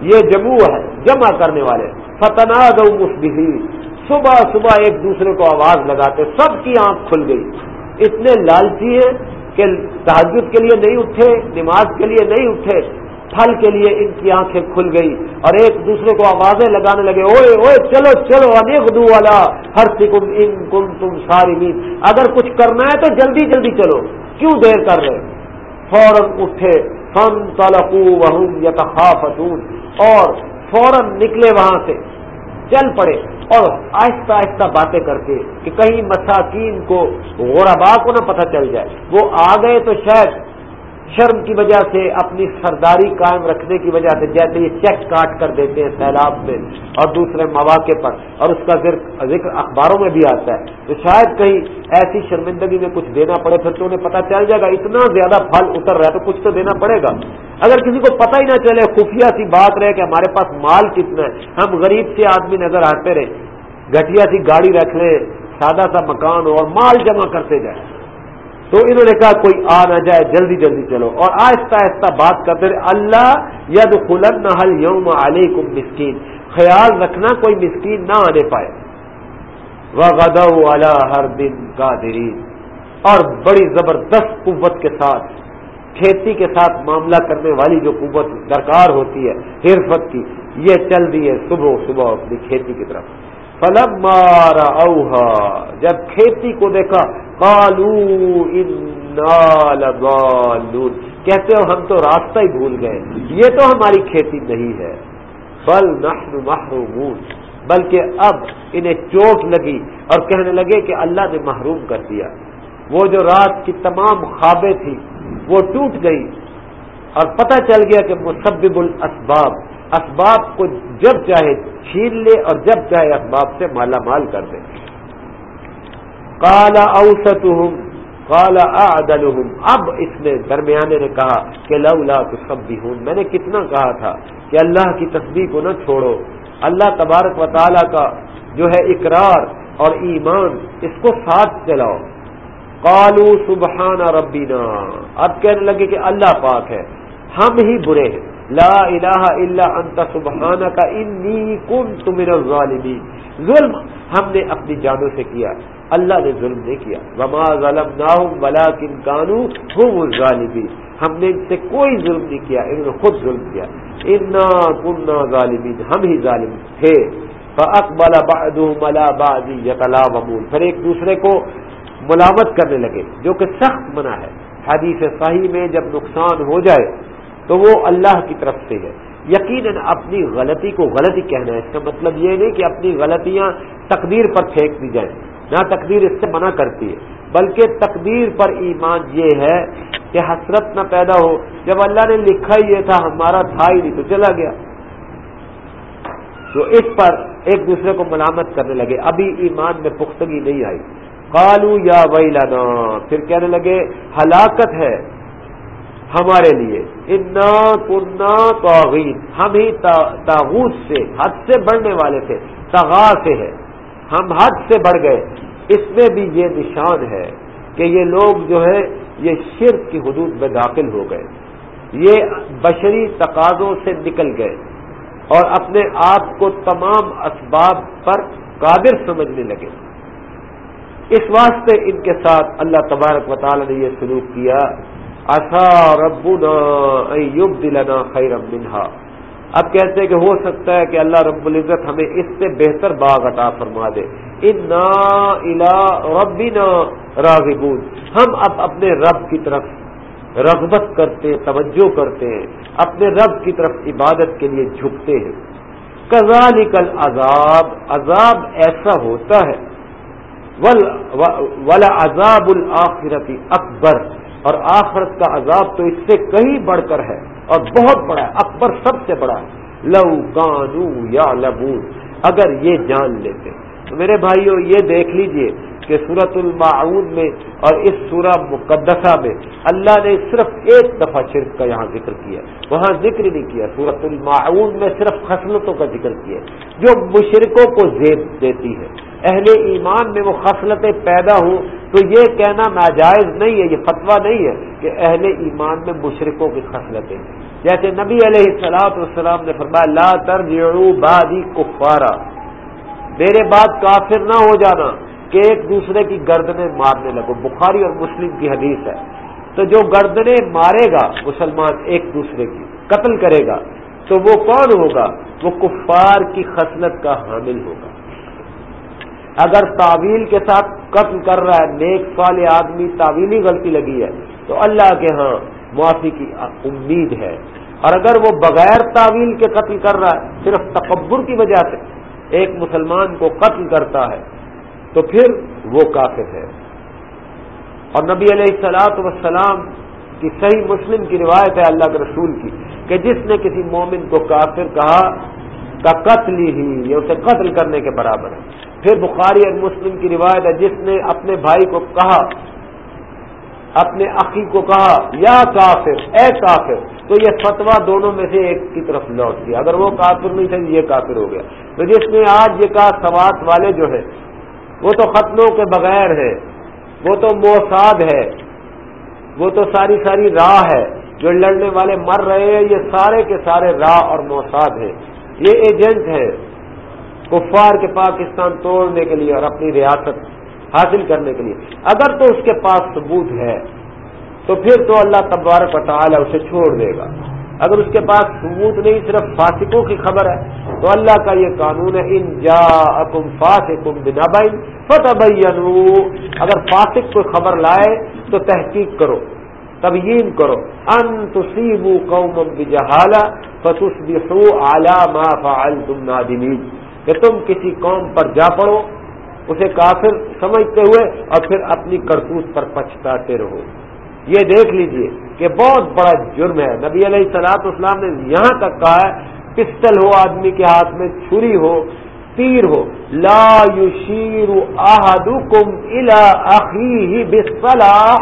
یہ جموں ہے، جمع کرنے والے۔ فتنا گو مسبی صبح صبح ایک دوسرے کو آواز لگاتے، سب کی آنکھ کھل گئی۔ اتنے لالچی ہیں کہ تحجد کے لیے نہیں اٹھے، نماز کے لیے نہیں اٹھے۔ پھل کے لیے ان کی آنکھیں کھل گئی۔ اور ایک دوسرے کو آوازیں لگانے لگے اوے اوے چلو چلو انیک دو والا۔ ہر سکم ان کم تم ساری اگر کچھ کرنا ہے تو جلدی جلدی چلو۔ کیوں دیر کر رہے فوراً اٹھے۔ فن تلقو وہم یتخافتون اور فوراً نکلے وہاں سے، چل پڑے اور آہستہ آہستہ باتیں کرتے کہ کہیں مساکین کو غربا کو نہ پتہ چل جائے۔ وہ آ گئے تو شاید شرم کی وجہ سے اپنی سرداری قائم رکھنے کی وجہ سے جیسے یہ چیک کاٹ کر دیتے ہیں سیلاب سے اور دوسرے مواقع پر اور اس کا ذکر اخباروں میں بھی آتا ہے۔ تو شاید کہیں ایسی شرمندگی میں کچھ دینا پڑے پھر تو انہیں پتہ چل جائے گا، اتنا زیادہ پھل اتر رہا ہے تو کچھ تو دینا پڑے گا۔ اگر کسی کو پتہ ہی نہ چلے، خفیہ سی بات رہے کہ ہمارے پاس مال کتنا ہے۔ ہم غریب سے آدمی نظر آتے رہے گٹیا سی گاڑی رکھ لیں، سادہ سا مکان ہو اور مال جمع کرتے جائیں۔ تو انہوں نے کہا کوئی آ نہ جائے، جلدی جلدی چلو۔ اور آہستہ آہستہ بات کرتے رہے، اللہ ید خلن حل یوم علیکم مسکین۔ خیال رکھنا کوئی مسکین نہ آنے پائے۔ وہ غدا والا ہر دن کا اور بڑی زبردست قوت کے ساتھ، کھیتی کے ساتھ معاملہ کرنے والی جو قوت درکار ہوتی ہے، حرفت کی، یہ چل دی ہے صبح صبح اپنی کھیتی کی طرف۔ فلم مارا اوہا جب کھیتی کو دیکھا کالو کہتے ہو ہم تو راستہ ہی بھول گئے۔ یہ تو ہماری کھیتی نہیں ہے۔ بل نحن محرومون۔ بلکہ اب انہیں چوٹ لگی اور کہنے لگے کہ اللہ نے محروم کر دیا۔ وہ جو رات کی تمام خوابیں تھی وہ ٹوٹ گئی اور پتہ چل گیا کہ مسبب الاسباب، اسباب کو جب چاہے چھین لے اور جب چاہے اسباب سے مالا مال کر دے۔ کالا اوسط کالا ادل اب اس نے درمیانے نے کہا کہ لولا تو سب بھی ہوں میں نے کتنا کہا تھا کہ اللہ کی تصویر کو نہ چھوڑو۔ اللہ تبارک و تعالیٰ کا جو ہے اقرار اور ایمان، اس کو ساتھ چلاؤ۔ کالو سبحانہ ربینا اب کہنے لگے کہ اللہ پاک ہے۔ ہم ہی برے ہیں۔ لا الہ الا انت سبحانک انی کنت من الظالمین۔ ظلم ہم نے اپنی جانوں سے کیا اللہ نے ظلم نہیں کیا۔ وما ظلمناہم ولکن کانوا هم الظالمین۔ ہم نے ان سے کوئی ظلم نہیں کیا، انہوں نے خود ظلم کیا۔ انا کننا ظالمین، ہم ہی ظالم تھے۔ فاقبل بعضهم على بعض يتلاومون۔ پھر ایک دوسرے کو ملامت کرنے لگے، جو کہ سخت منع ہے۔ حدیث صحیح میں جب نقصان ہو جائے تو وہ اللہ کی طرف سے ہے۔ یقیناً اپنی غلطی کو غلطی کہنا ہے۔ اس کا مطلب یہ نہیں کہ اپنی غلطیاں تقدیر پر پھینک دی جائیں۔ نہ تقدیر اس سے منع کرتی ہے، بلکہ تقدیر پر ایمان یہ ہے کہ حسرت نہ پیدا ہو۔ جب اللہ نے لکھا ہی یہ تھا، ہمارا تھا ہی نہیں تو چلا گیا۔ تو اس پر ایک دوسرے کو ملامت کرنے لگے۔ ابھی ایمان میں پختگی نہیں آئی۔ کالو یا وئی پھر کہنے لگے، ہلاکت ہے۔ ہمارے لیے۔ انا کنہ توغین ہم ہی تاغوت سے، حد سے بڑھنے والے تھے۔ تغا سے ہے ہم حد سے بڑھ گئے۔ اس میں بھی یہ نشان ہے کہ یہ لوگ جو ہے، یہ شرک کی حدود میں داخل ہو گئے۔ یہ بشری تقاضوں سے نکل گئے۔ اور اپنے آپ کو تمام اسباب پر قادر سمجھنے لگے۔ اس واسطے ان کے ساتھ اللہ تبارک و تعالی نے یہ سلوک کیا۔ اصا ربنا دلنا خیر منہا اب کہتے ہیں کہ ہو سکتا ہے کہ اللہ رب العزت ہمیں اس سے بہتر باغ عطا فرما دے۔ انا الا ربنا راغبون۔ ہم اب اپنے رب کی طرف رغبت کرتے توجہ کرتے ہیں، اپنے رب کی طرف عبادت کے لیے جھکتے ہیں۔ کزالکل عذاب عذاب ایسا ہوتا ہے۔ ولا عذاب الآخرتی اکبر۔ اور آخرت کا عذاب تو اس سے کہیں بڑھ کر ہے اور بہت بڑا ہے، اکبر سب سے بڑا ہے۔ لو کانو یا لبون اگر یہ جان لیتے، تو میرے بھائیوں یہ دیکھ لیجیے کہ سورت المعون میں اور اس سورہ مقدسہ میں اللہ نے صرف ایک دفعہ شرک کا یہاں ذکر کیا وہاں ذکر نہیں کیا سورت المعون میں صرف خصلتوں کا ذکر کیا جو مشرقوں کو زیب دیتی ہے۔ اہل ایمان میں وہ خصلتیں پیدا ہوں تو یہ کہنا ناجائز نہیں ہے، یہ فتویٰ نہیں ہے کہ اہل ایمان میں مشرقوں کی خصلتیں جیسے نبی علیہ السلاط والسلام نے فرمایا، لا ترجعوا بادی کفارا۔ میرے بعد کافر نہ ہو جانا۔ کہ ایک دوسرے کی گردنیں مارنے لگو۔ بخاری اور مسلم کی حدیث ہے۔ تو جو گردنیں مارے گا مسلمان ایک دوسرے کی، قتل کرے گا، تو وہ کون ہوگا؟ وہ کفار کی خصلت کا حامل ہوگا۔ اگر تعویل کے ساتھ قتل کر رہا ہے، نیک سال آدمی، تعویلی غلطی لگی ہے، تو اللہ کے ہاں معافی کی امید ہے۔ اور اگر وہ بغیر تعویل کے قتل کر رہا ہے، صرف تکبر کی وجہ سے ایک مسلمان کو قتل کرتا ہے تو پھر وہ کافر ہے۔ اور نبی علیہ السلاط وسلام کی صحیح مسلم کی روایت ہے اللہ کے رسول کی کہ جس نے کسی مومن کو کافر کہا کا قتل ہی، یہ اسے قتل کرنے کے برابر ہے۔ پھر بخاری اور مسلم کی روایت ہے، جس نے اپنے بھائی کو کہا، اپنے عقی کو کہا، یا کافر، اے کافر، تو یہ فتوا دونوں میں سے ایک کی طرف لوٹ گیا۔ اگر وہ کافر نہیں تھے، یہ کافر ہو گیا۔ تو جس نے آج یہ کہا، سوات والے جو ہے وہ تو ختموں کے بغیر ہے، وہ تو موساد ہے، وہ تو ساری ساری راہ ہے، جو لڑنے والے مر رہے ہیں، یہ سارے کے سارے راہ اور موساد ہیں۔ یہ ایجنٹ ہے کفار کے پاکستان توڑنے کے لیے اور اپنی ریاست حاصل کرنے کے لیے۔ اگر تو اس کے پاس ثبوت ہے، تو پھر تو اللہ تبارک و تعالی اسے چھوڑ دے گا۔ اگر اس کے پاس ثبوت نہیں، صرف فاسقوں کی خبر ہے، تو اللہ کا یہ قانون ہے، ان جا اکم فاسکم بنا بین فتح اگر فاسق کوئی خبر لائے تو تحقیق کرو، تبیین کرو۔ ان تصیبوا قوم بجہالہ فتصبحوا على ما فعلتم نادمین۔ کہ تم کسی قوم پر جا پڑو، اسے کافر سمجھتے ہوئے اور پھر اپنی کرتوت پر پچھتاتے رہو۔ یہ دیکھ لیجیے کہ بہت بڑا جرم ہے۔ نبی علیہ السلاط اسلام نے یہاں تک کہا ہے پسٹل ہو، آدمی کے ہاتھ میں چھری ہو، تیر ہو، لا یشیر احدکم الى بسلا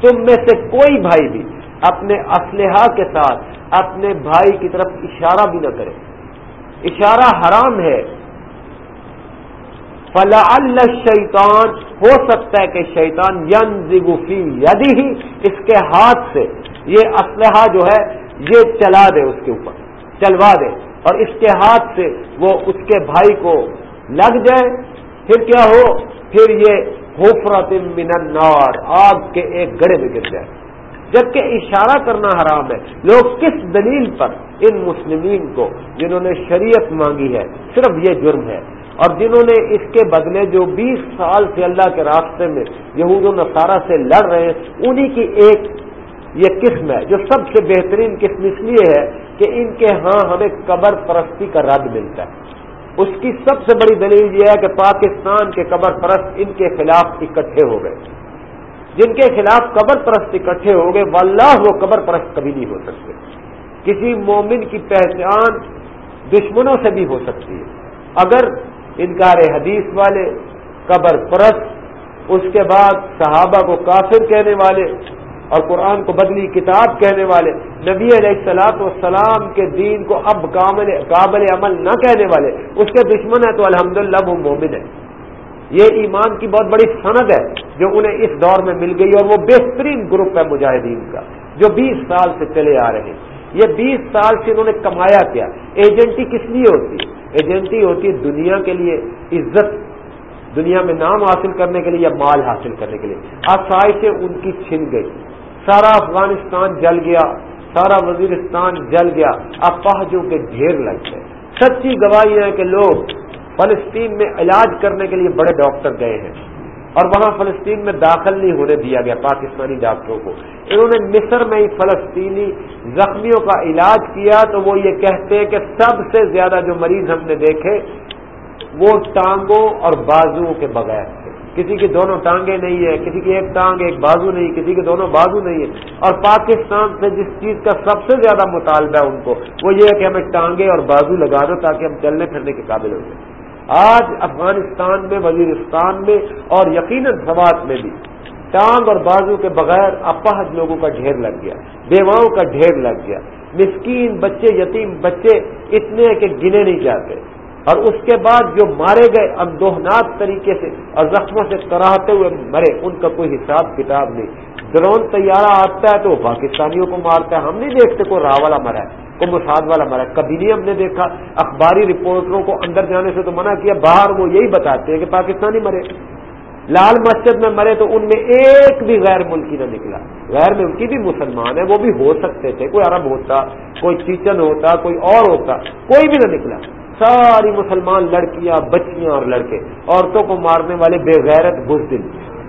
تم میں سے کوئی بھائی بھی اپنے اسلحہ کے ساتھ اپنے بھائی کی طرف اشارہ بھی نہ کرے۔ اشارہ حرام ہے فلا اللہ شیطان ہو سکتا ہے کہ شیطان ین زگوفی یدی ہی اس کے ہاتھ سے یہ اسلحہ جو ہے، یہ چلا دے اس کے اوپر، چلوا دے، اور اس کے ہاتھ سے وہ اس کے بھائی کو لگ جائے۔ پھر کیا ہو؟ پھر یہ ہوفرت من النار، آگ کے ایک گڑے میں گر جائے۔ جبکہ اشارہ کرنا حرام ہے، لوگ کس دلیل پر ان مسلمین کو، جنہوں نے شریعت مانگی ہے، صرف یہ جرم ہے۔ اور جنہوں نے اس کے بدلے جو بیس سال سے اللہ کے راستے میں یہود و نصارہ سے لڑ رہے ہیں، انہی کی ایک یہ قسم ہے، جو سب سے بہترین قسم اس لیے ہے کہ ان کے ہاں ہمیں قبر پرستی کا رد ملتا ہے۔ اس کی سب سے بڑی دلیل یہ ہے کہ پاکستان کے قبر پرست ان کے خلاف اکٹھے ہو گئے۔ جن کے خلاف قبر پرست اکٹھے ہو گئے، واللہ وہ قبر پرست کبھی نہیں ہو سکتے۔ کسی مومن کی پہچان دشمنوں سے بھی ہو سکتی ہے۔ اگر انکار حدیث والے، قبر پرست، اس کے بعد صحابہ کو کافر کہنے والے اور قرآن کو بدلی کتاب کہنے والے، نبی علیہ السلاط والسلام کے دین کو اب قابل عمل نہ کہنے والے۔ اس کے دشمن ہے تو الحمدللہ وہ مومن ہے یہ ایمان کی بہت بڑی صنعت ہے جو انہیں اس دور میں مل گئی اور وہ بہترین گروپ ہے مجاہدین کا، جو بیس سال سے چلے آ رہے ہیں۔ یہ بیس سال سے انہوں نے کمایا کیا۔ ایجنٹی کس لیے ہوتی؟ ہے ایجنٹی ہوتی ہے دنیا کے لیے عزت، دنیا میں نام حاصل کرنے کے لیے یا مال حاصل کرنے کے لیے۔ آسائشیں ان کی چھن گئی۔ سارا افغانستان جل گیا، سارا وزیرستان جل گیا۔ اب پہجوں کے ڈھیر لگ گئے۔ سچی گواہی ہے کہ لوگ فلسطین میں علاج کرنے کے لیے بڑے ڈاکٹر گئے ہیں۔ اور وہاں فلسطین میں داخل نہیں ہونے دیا گیا پاکستانی ڈاکٹروں کو۔ انہوں نے مصر میں ہی فلسطینی زخمیوں کا علاج کیا تو وہ یہ کہتے ہیں کہ سب سے زیادہ جو مریض ہم نے دیکھے، وہ ٹانگوں اور بازو کے بغیر تھے۔ کسی کی دونوں ٹانگیں نہیں ہے کسی کی ایک ٹانگ ایک بازو نہیں، کسی کے دونوں بازو نہیں ہے اور پاکستان سے جس چیز کا سب سے زیادہ مطالبہ ہے ان کو، وہ یہ ہے کہ ہمیں ٹانگیں اور بازو لگا دو تاکہ ہم چلنے پھرنے کے قابل ہو جائیں۔ آج افغانستان میں، وزیرستان میں اور یقیناً سوات میں بھی ٹانگ اور بازو کے بغیر اپہج لوگوں کا ڈھیر لگ گیا، بیواؤں کا ڈھیر لگ گیا۔ مسکین بچے، یتیم بچے اتنے کہ گنے نہیں جاتے۔ اور اس کے بعد جو مارے گئے اندوہناک طریقے سے اور زخموں سے کراہتے ہوئے مرے، ان کا کوئی حساب کتاب نہیں۔ ڈرون طیارہ آتا ہے تو وہ پاکستانیوں کو مارتا ہے۔ ہم نہیں دیکھتے، کوئی راولا مرا ہے۔ کو مساد والا مرا کبھی نہیں ہم نے دیکھا اخباری رپورٹروں کو اندر جانے سے تو منع کیا، باہر وہ یہی بتاتے ہیں کہ پاکستانی مرے۔ لال مسجد میں مرے تو ان میں ایک بھی غیر ملکی نہ نکلا۔ غیر ملکی بھی مسلمان ہے وہ بھی ہو سکتے تھے۔ کوئی عرب ہوتا، کوئی چیچن ہوتا، کوئی اور ہوتا، کوئی بھی نہ نکلا۔ ساری مسلمان لڑکیاں، بچیاں اور لڑکے، عورتوں کو مارنے والے بے غیرت بزدل۔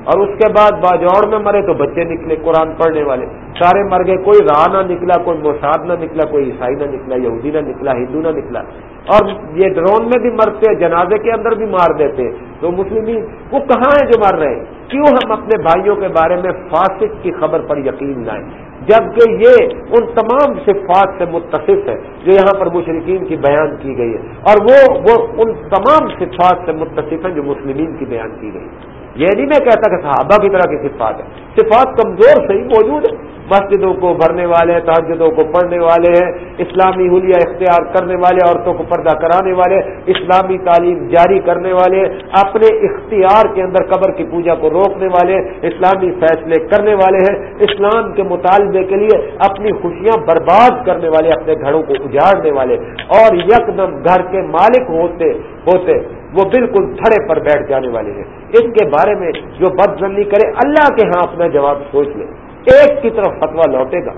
اور اس کے بعد باجوڑ میں مرے تو بچے نکلے، قرآن پڑھنے والے۔ سارے مر گئے، کوئی راہ نہ نکلا، کوئی موساد نہ نکلا، کوئی عیسائی نہ نکلا، یہودی نہ نکلا، ہندو نہ نکلا۔ اور یہ ڈرون میں بھی مرتے، جنازے کے اندر بھی مار دیتے۔ تو مسلم وہ کہاں ہیں جو مر رہے ہیں؟ کیوں ہم اپنے بھائیوں کے بارے میں فاسق کی خبر پر یقین لائیں؟ جبکہ یہ ان تمام صفات سے متصف ہے جو یہاں پر مشرقین کی بیان کی گئی ہے۔ اور وہ وہ ان تمام صفات سے متصف ہیں جو مسلمین کی بیان کی گئی ہے یہ نہیں میں کہتا کہ صحابہ کی طرح کی صفات ہے صفات کمزور صحیح موجود ہے مسجدوں کو بھرنے والے ہیں تحجدوں کو پڑھنے والے ہیں، اسلامی حلیہ اختیار کرنے والے، عورتوں کو پردہ کرانے والے، اسلامی تعلیم جاری کرنے والے، اپنے اختیار کے اندر قبر کی پوجا کو روکنے والے، اسلامی فیصلے کرنے والے ہیں۔ اسلام کے مطالبے کے لیے اپنی خوشیاں برباد کرنے والے، اپنے گھروں کو اجاڑنے والے۔ اور یکدم گھر کے مالک ہوتے ہوتے، وہ بالکل تھڑے پر بیٹھ جانے والے ہیں۔ اس کے بارے میں جو بد زنی کرے، اللہ کے ہاں اپنا جواب سوچ لے۔ ایک کی طرف فتوا لوٹے گا۔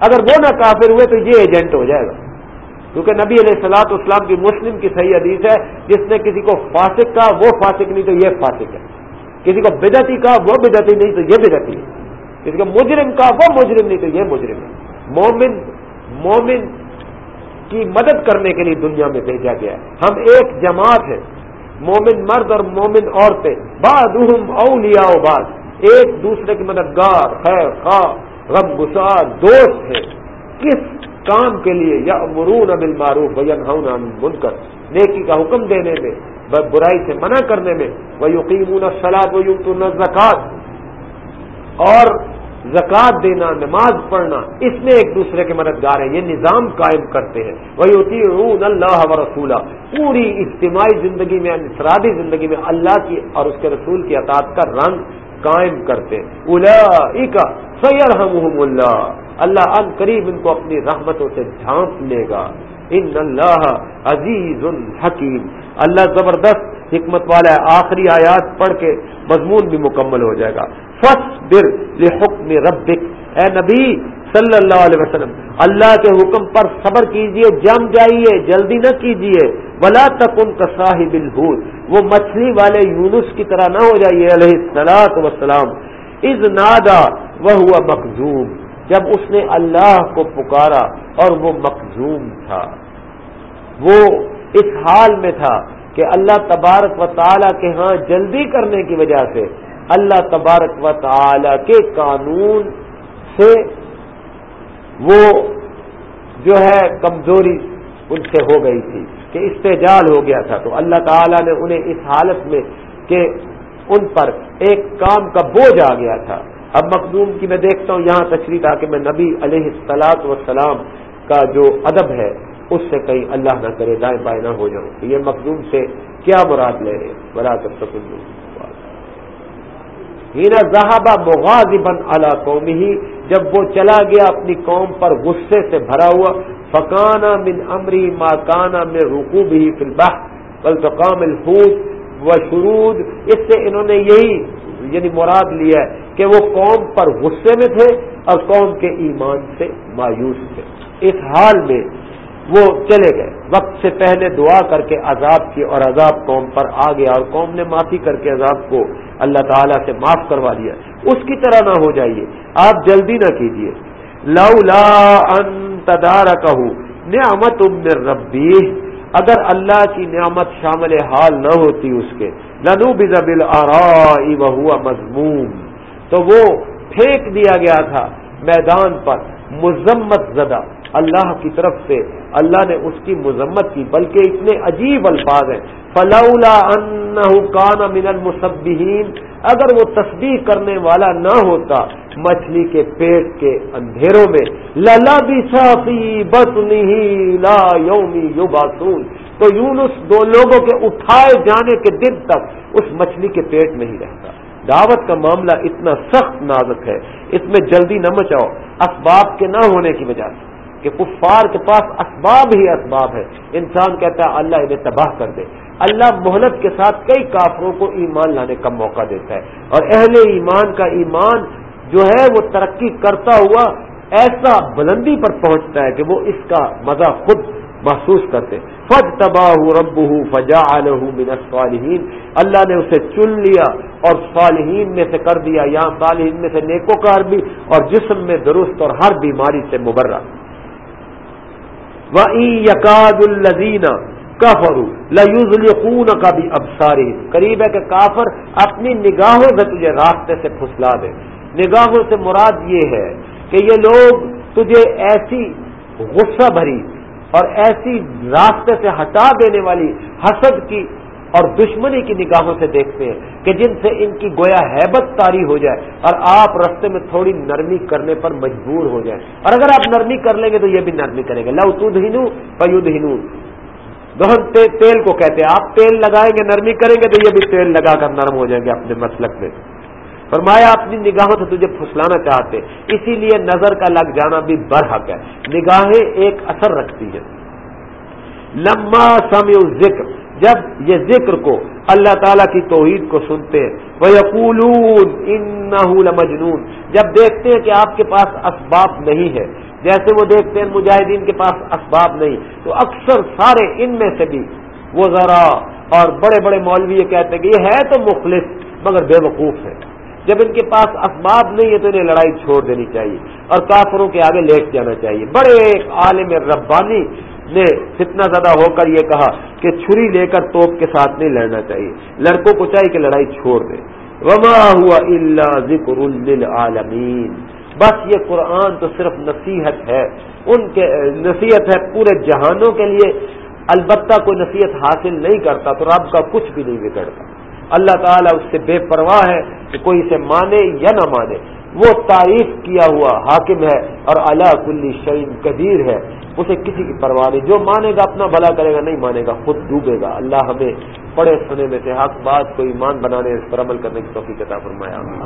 اگر وہ نہ کافر ہوئے تو یہ ایجنٹ ہو جائے گا۔ کیونکہ نبی علیہ السلاط اسلام کی مسلم کی صحیح حدیث ہے، جس نے کسی کو فاسق کہا، وہ فاسق نہیں تو یہ فاسق ہے۔ کسی کو بدتی کہا، وہ بدتی نہیں تو یہ بدتی ہے۔ کسی کو مجرم کہا، وہ مجرم نہیں تو یہ مجرم ہے۔ مومن مومن کی مدد کرنے کے لیے دنیا میں بھیجا گیا ہے۔ ہم ایک جماعت ہیں، مومن مرد اور مومن عورتیں۔ بعد اولیاء بعد ایک دوسرے کی مددگار، خیر، خواہ، غم گسار دوست ہے۔ کس کام کے لیے یا مرون ابل معروف بن کر نیکی کا حکم دینے میں، برائی سے منع کرنے میں وہ یقین سلاد و یقین زکات اور زکوٰۃ دینا، نماز پڑھنا، اس میں ایک دوسرے کے مددگار ہیں۔ یہ نظام قائم کرتے ہیں۔ وہی ہوتی اللہ و رسولہ۔ پوری اجتماعی زندگی میں، انفرادی زندگی میں اللہ کی اور اس کے رسول کی اطاعت کا رنگ قائم کرتے الا سیر اللہ۔ اللہ ان قریب ان کو اپنی رحمتوں سے جھانپ لے گا۔ ان اللہ عزیز الحکیم اللہ زبردست حکمت والا ہے۔ آخری آیات پڑھ کے مضمون بھی مکمل ہو جائے گا۔ فس بر حکم ربک۔ اے نبی صلی اللہ علیہ وسلم، اللہ کے حکم پر صبر کیجیے، جم جائیے، جلدی نہ کیجیے۔ بلا تک ان کا صاحب وہ مچھلی والے یونس کی طرح نہ ہو جائیے، علیہ السلاط وسلام از نادا وہ ہوا مخزوم۔ جب اس نے اللہ کو پکارا اور وہ مخزوم تھا۔ وہ اس حال میں تھا کہ اللہ تبارک و تعالی کے ہاں جلدی کرنے کی وجہ سے اللہ تبارک و تعالی کے قانون سے وہ جو ہے کمزوری ان سے ہو گئی تھی کہ استجال ہو گیا تھا۔ تو اللہ تعالیٰ نے انہیں اس حالت میں کہ ان پر ایک کام کا بوجھ آ گیا تھا۔ اب مخدوم کی میں دیکھتا ہوں، یہاں تشریح تھا کہ میں نبی علیہ السلاط وسلام کا جو ادب ہے، اس سے کہیں اللہ نہ کرے، دائیں بائیں نہ ہو جاؤں۔ یہ مخدوم سے کیا مراد لے رہے بڑا کر سکوں ہیرا زہابہ مغاز بن اللہ قومی ہی جب وہ چلا گیا اپنی قوم پر غصے سے بھرا ہوا فقانہ من امری ماکانہ میں رکو بھی فلبہ بل تو الفوت و شرود اس سے انہوں نے یہی یعنی مراد لیا ہے کہ وہ قوم پر غصے میں تھے اور قوم کے ایمان سے مایوس تھے۔ اس حال میں وہ چلے گئے۔ وقت سے پہلے دعا کر کے عذاب کی اور عذاب قوم پر آ گیا اور قوم نے معافی کر کے عذاب کو اللہ تعالیٰ سے معاف کروا دیا۔ اس کی طرح نہ ہو جائیے۔ آپ جلدی نہ کیجیے۔ لو لا تدار کہ نعمت ربی۔ اگر اللہ کی نعمت شامل حال نہ ہوتی اس کے لنو بزبل آرا ہوا مضموم تو وہ پھینک دیا گیا تھا میدان پر، مذمت زدہ۔ اللہ کی طرف سے اللہ نے اس کی مذمت کی، بلکہ اتنے عجیب الفاظ ہیں۔ فلولا کان من المصبین اگر وہ تصدیق کرنے والا نہ ہوتا مچھلی کے پیٹ کے اندھیروں میں۔ للا بھی صافی لا یومی یو تو یونس دو لوگوں کے اٹھائے جانے کے دن تک اس مچھلی کے پیٹ میں ہی رہتا۔ دعوت کا معاملہ اتنا سخت نازک ہے۔ اس میں جلدی نہ مچاؤ۔ اسباب کے نہ ہونے کی وجہ سے۔ کہ کفار کے پاس اسباب ہی اسباب ہے انسان کہتا ہے اللہ انہیں تباہ کر دے۔ اللہ محنت کے ساتھ کئی کافروں کو ایمان لانے کا موقع دیتا ہے۔ اور اہل ایمان کا ایمان جو ہے وہ ترقی کرتا ہوا ایسا بلندی پر پہنچتا ہے کہ وہ اس کا مزہ خود محسوس کرتے۔ فج تباہ رب ہوں فجا من الصالحین۔ اللہ نے اسے چن لیا اور صالحین میں سے کر دیا۔ یہاں صالحین میں سے نیکوکار بھی اور جسم میں درست اور ہر بیماری سے مبرہ۔ یقاد الزین کافر لون کا بھی ابساری قریب ہے کہ کافر اپنی نگاہوں سے تجھے راستے سے پھسلا دے۔ نگاہوں سے مراد یہ ہے کہ یہ لوگ تجھے ایسی غصہ بھری اور ایسی راستے سے ہٹا دینے والی حسد کی اور دشمنی کی نگاہوں سے دیکھتے ہیں کہ جن سے ان کی گویا حیبت تاری ہو جائے اور آپ رستے میں تھوڑی نرمی کرنے پر مجبور ہو جائیں۔ اور اگر آپ نرمی کر لیں گے تو یہ بھی نرمی کریں گے۔ لو تد ہنو پیود ہنو گہن تیل کو کہتے ہیں۔ آپ تیل لگائیں گے، نرمی کریں گے تو یہ بھی تیل لگا کر نرم ہو جائیں گے اپنے مسلک میں۔ فرمایا اپنی نگاہوں سے تجھے پھسلانا چاہتے اسی لیے نظر کا لگ جانا بھی برحق ہے۔ نگاہیں ایک اثر رکھتی ہیں۔ لمبا سمع ذکر جب یہ ذکر کو اللہ تعالیٰ کی توحید کو سنتے ہیں وہ یقول مجنون جب دیکھتے ہیں کہ آپ کے پاس اسباب نہیں ہے جیسے وہ دیکھتے ہیں مجاہدین کے پاس اسباب نہیں، تو اکثر سارے ان میں سے بھی وہ ذرا اور بڑے بڑے مولوی یہ کہتے ہیں کہ یہ ہے تو مخلص، مگر بے وقوف ہے جب ان کے پاس اسباب نہیں ہے تو انہیں لڑائی چھوڑ دینی چاہیے اور کافروں کے آگے لیٹ جانا چاہیے۔ بڑے ایک عالم ربانی نے فتنا زدہ ہو کر یہ کہا کہ چھری لے کر توپ کے ساتھ نہیں لڑنا چاہیے۔ لڑکوں کو چاہیے کہ لڑائی چھوڑ دے۔ وما ہوا اللہ ذکر للعالمین بس یہ قرآن تو صرف نصیحت ہے۔ ان کے نصیحت ہے پورے جہانوں کے لیے۔ البتہ کوئی نصیحت حاصل نہیں کرتا تو رب کا کچھ بھی نہیں بگڑتا۔ اللہ تعالیٰ اس سے بے پرواہ ہے کہ کوئی اسے مانے یا نہ مانے۔ وہ تعریف کیا ہوا حاکم ہے اور اللہ کلی شعین قدیر ہے، اسے کسی کی پرواہ نہیں۔ جو مانے گا اپنا بھلا کرے گا، نہیں مانے گا، خود ڈوبے گا۔ اللہ ہمیں پڑے سنے میں سے حق، بات کو ایمان بنانے اس پر عمل کرنے کی توفیق عطا فرمایا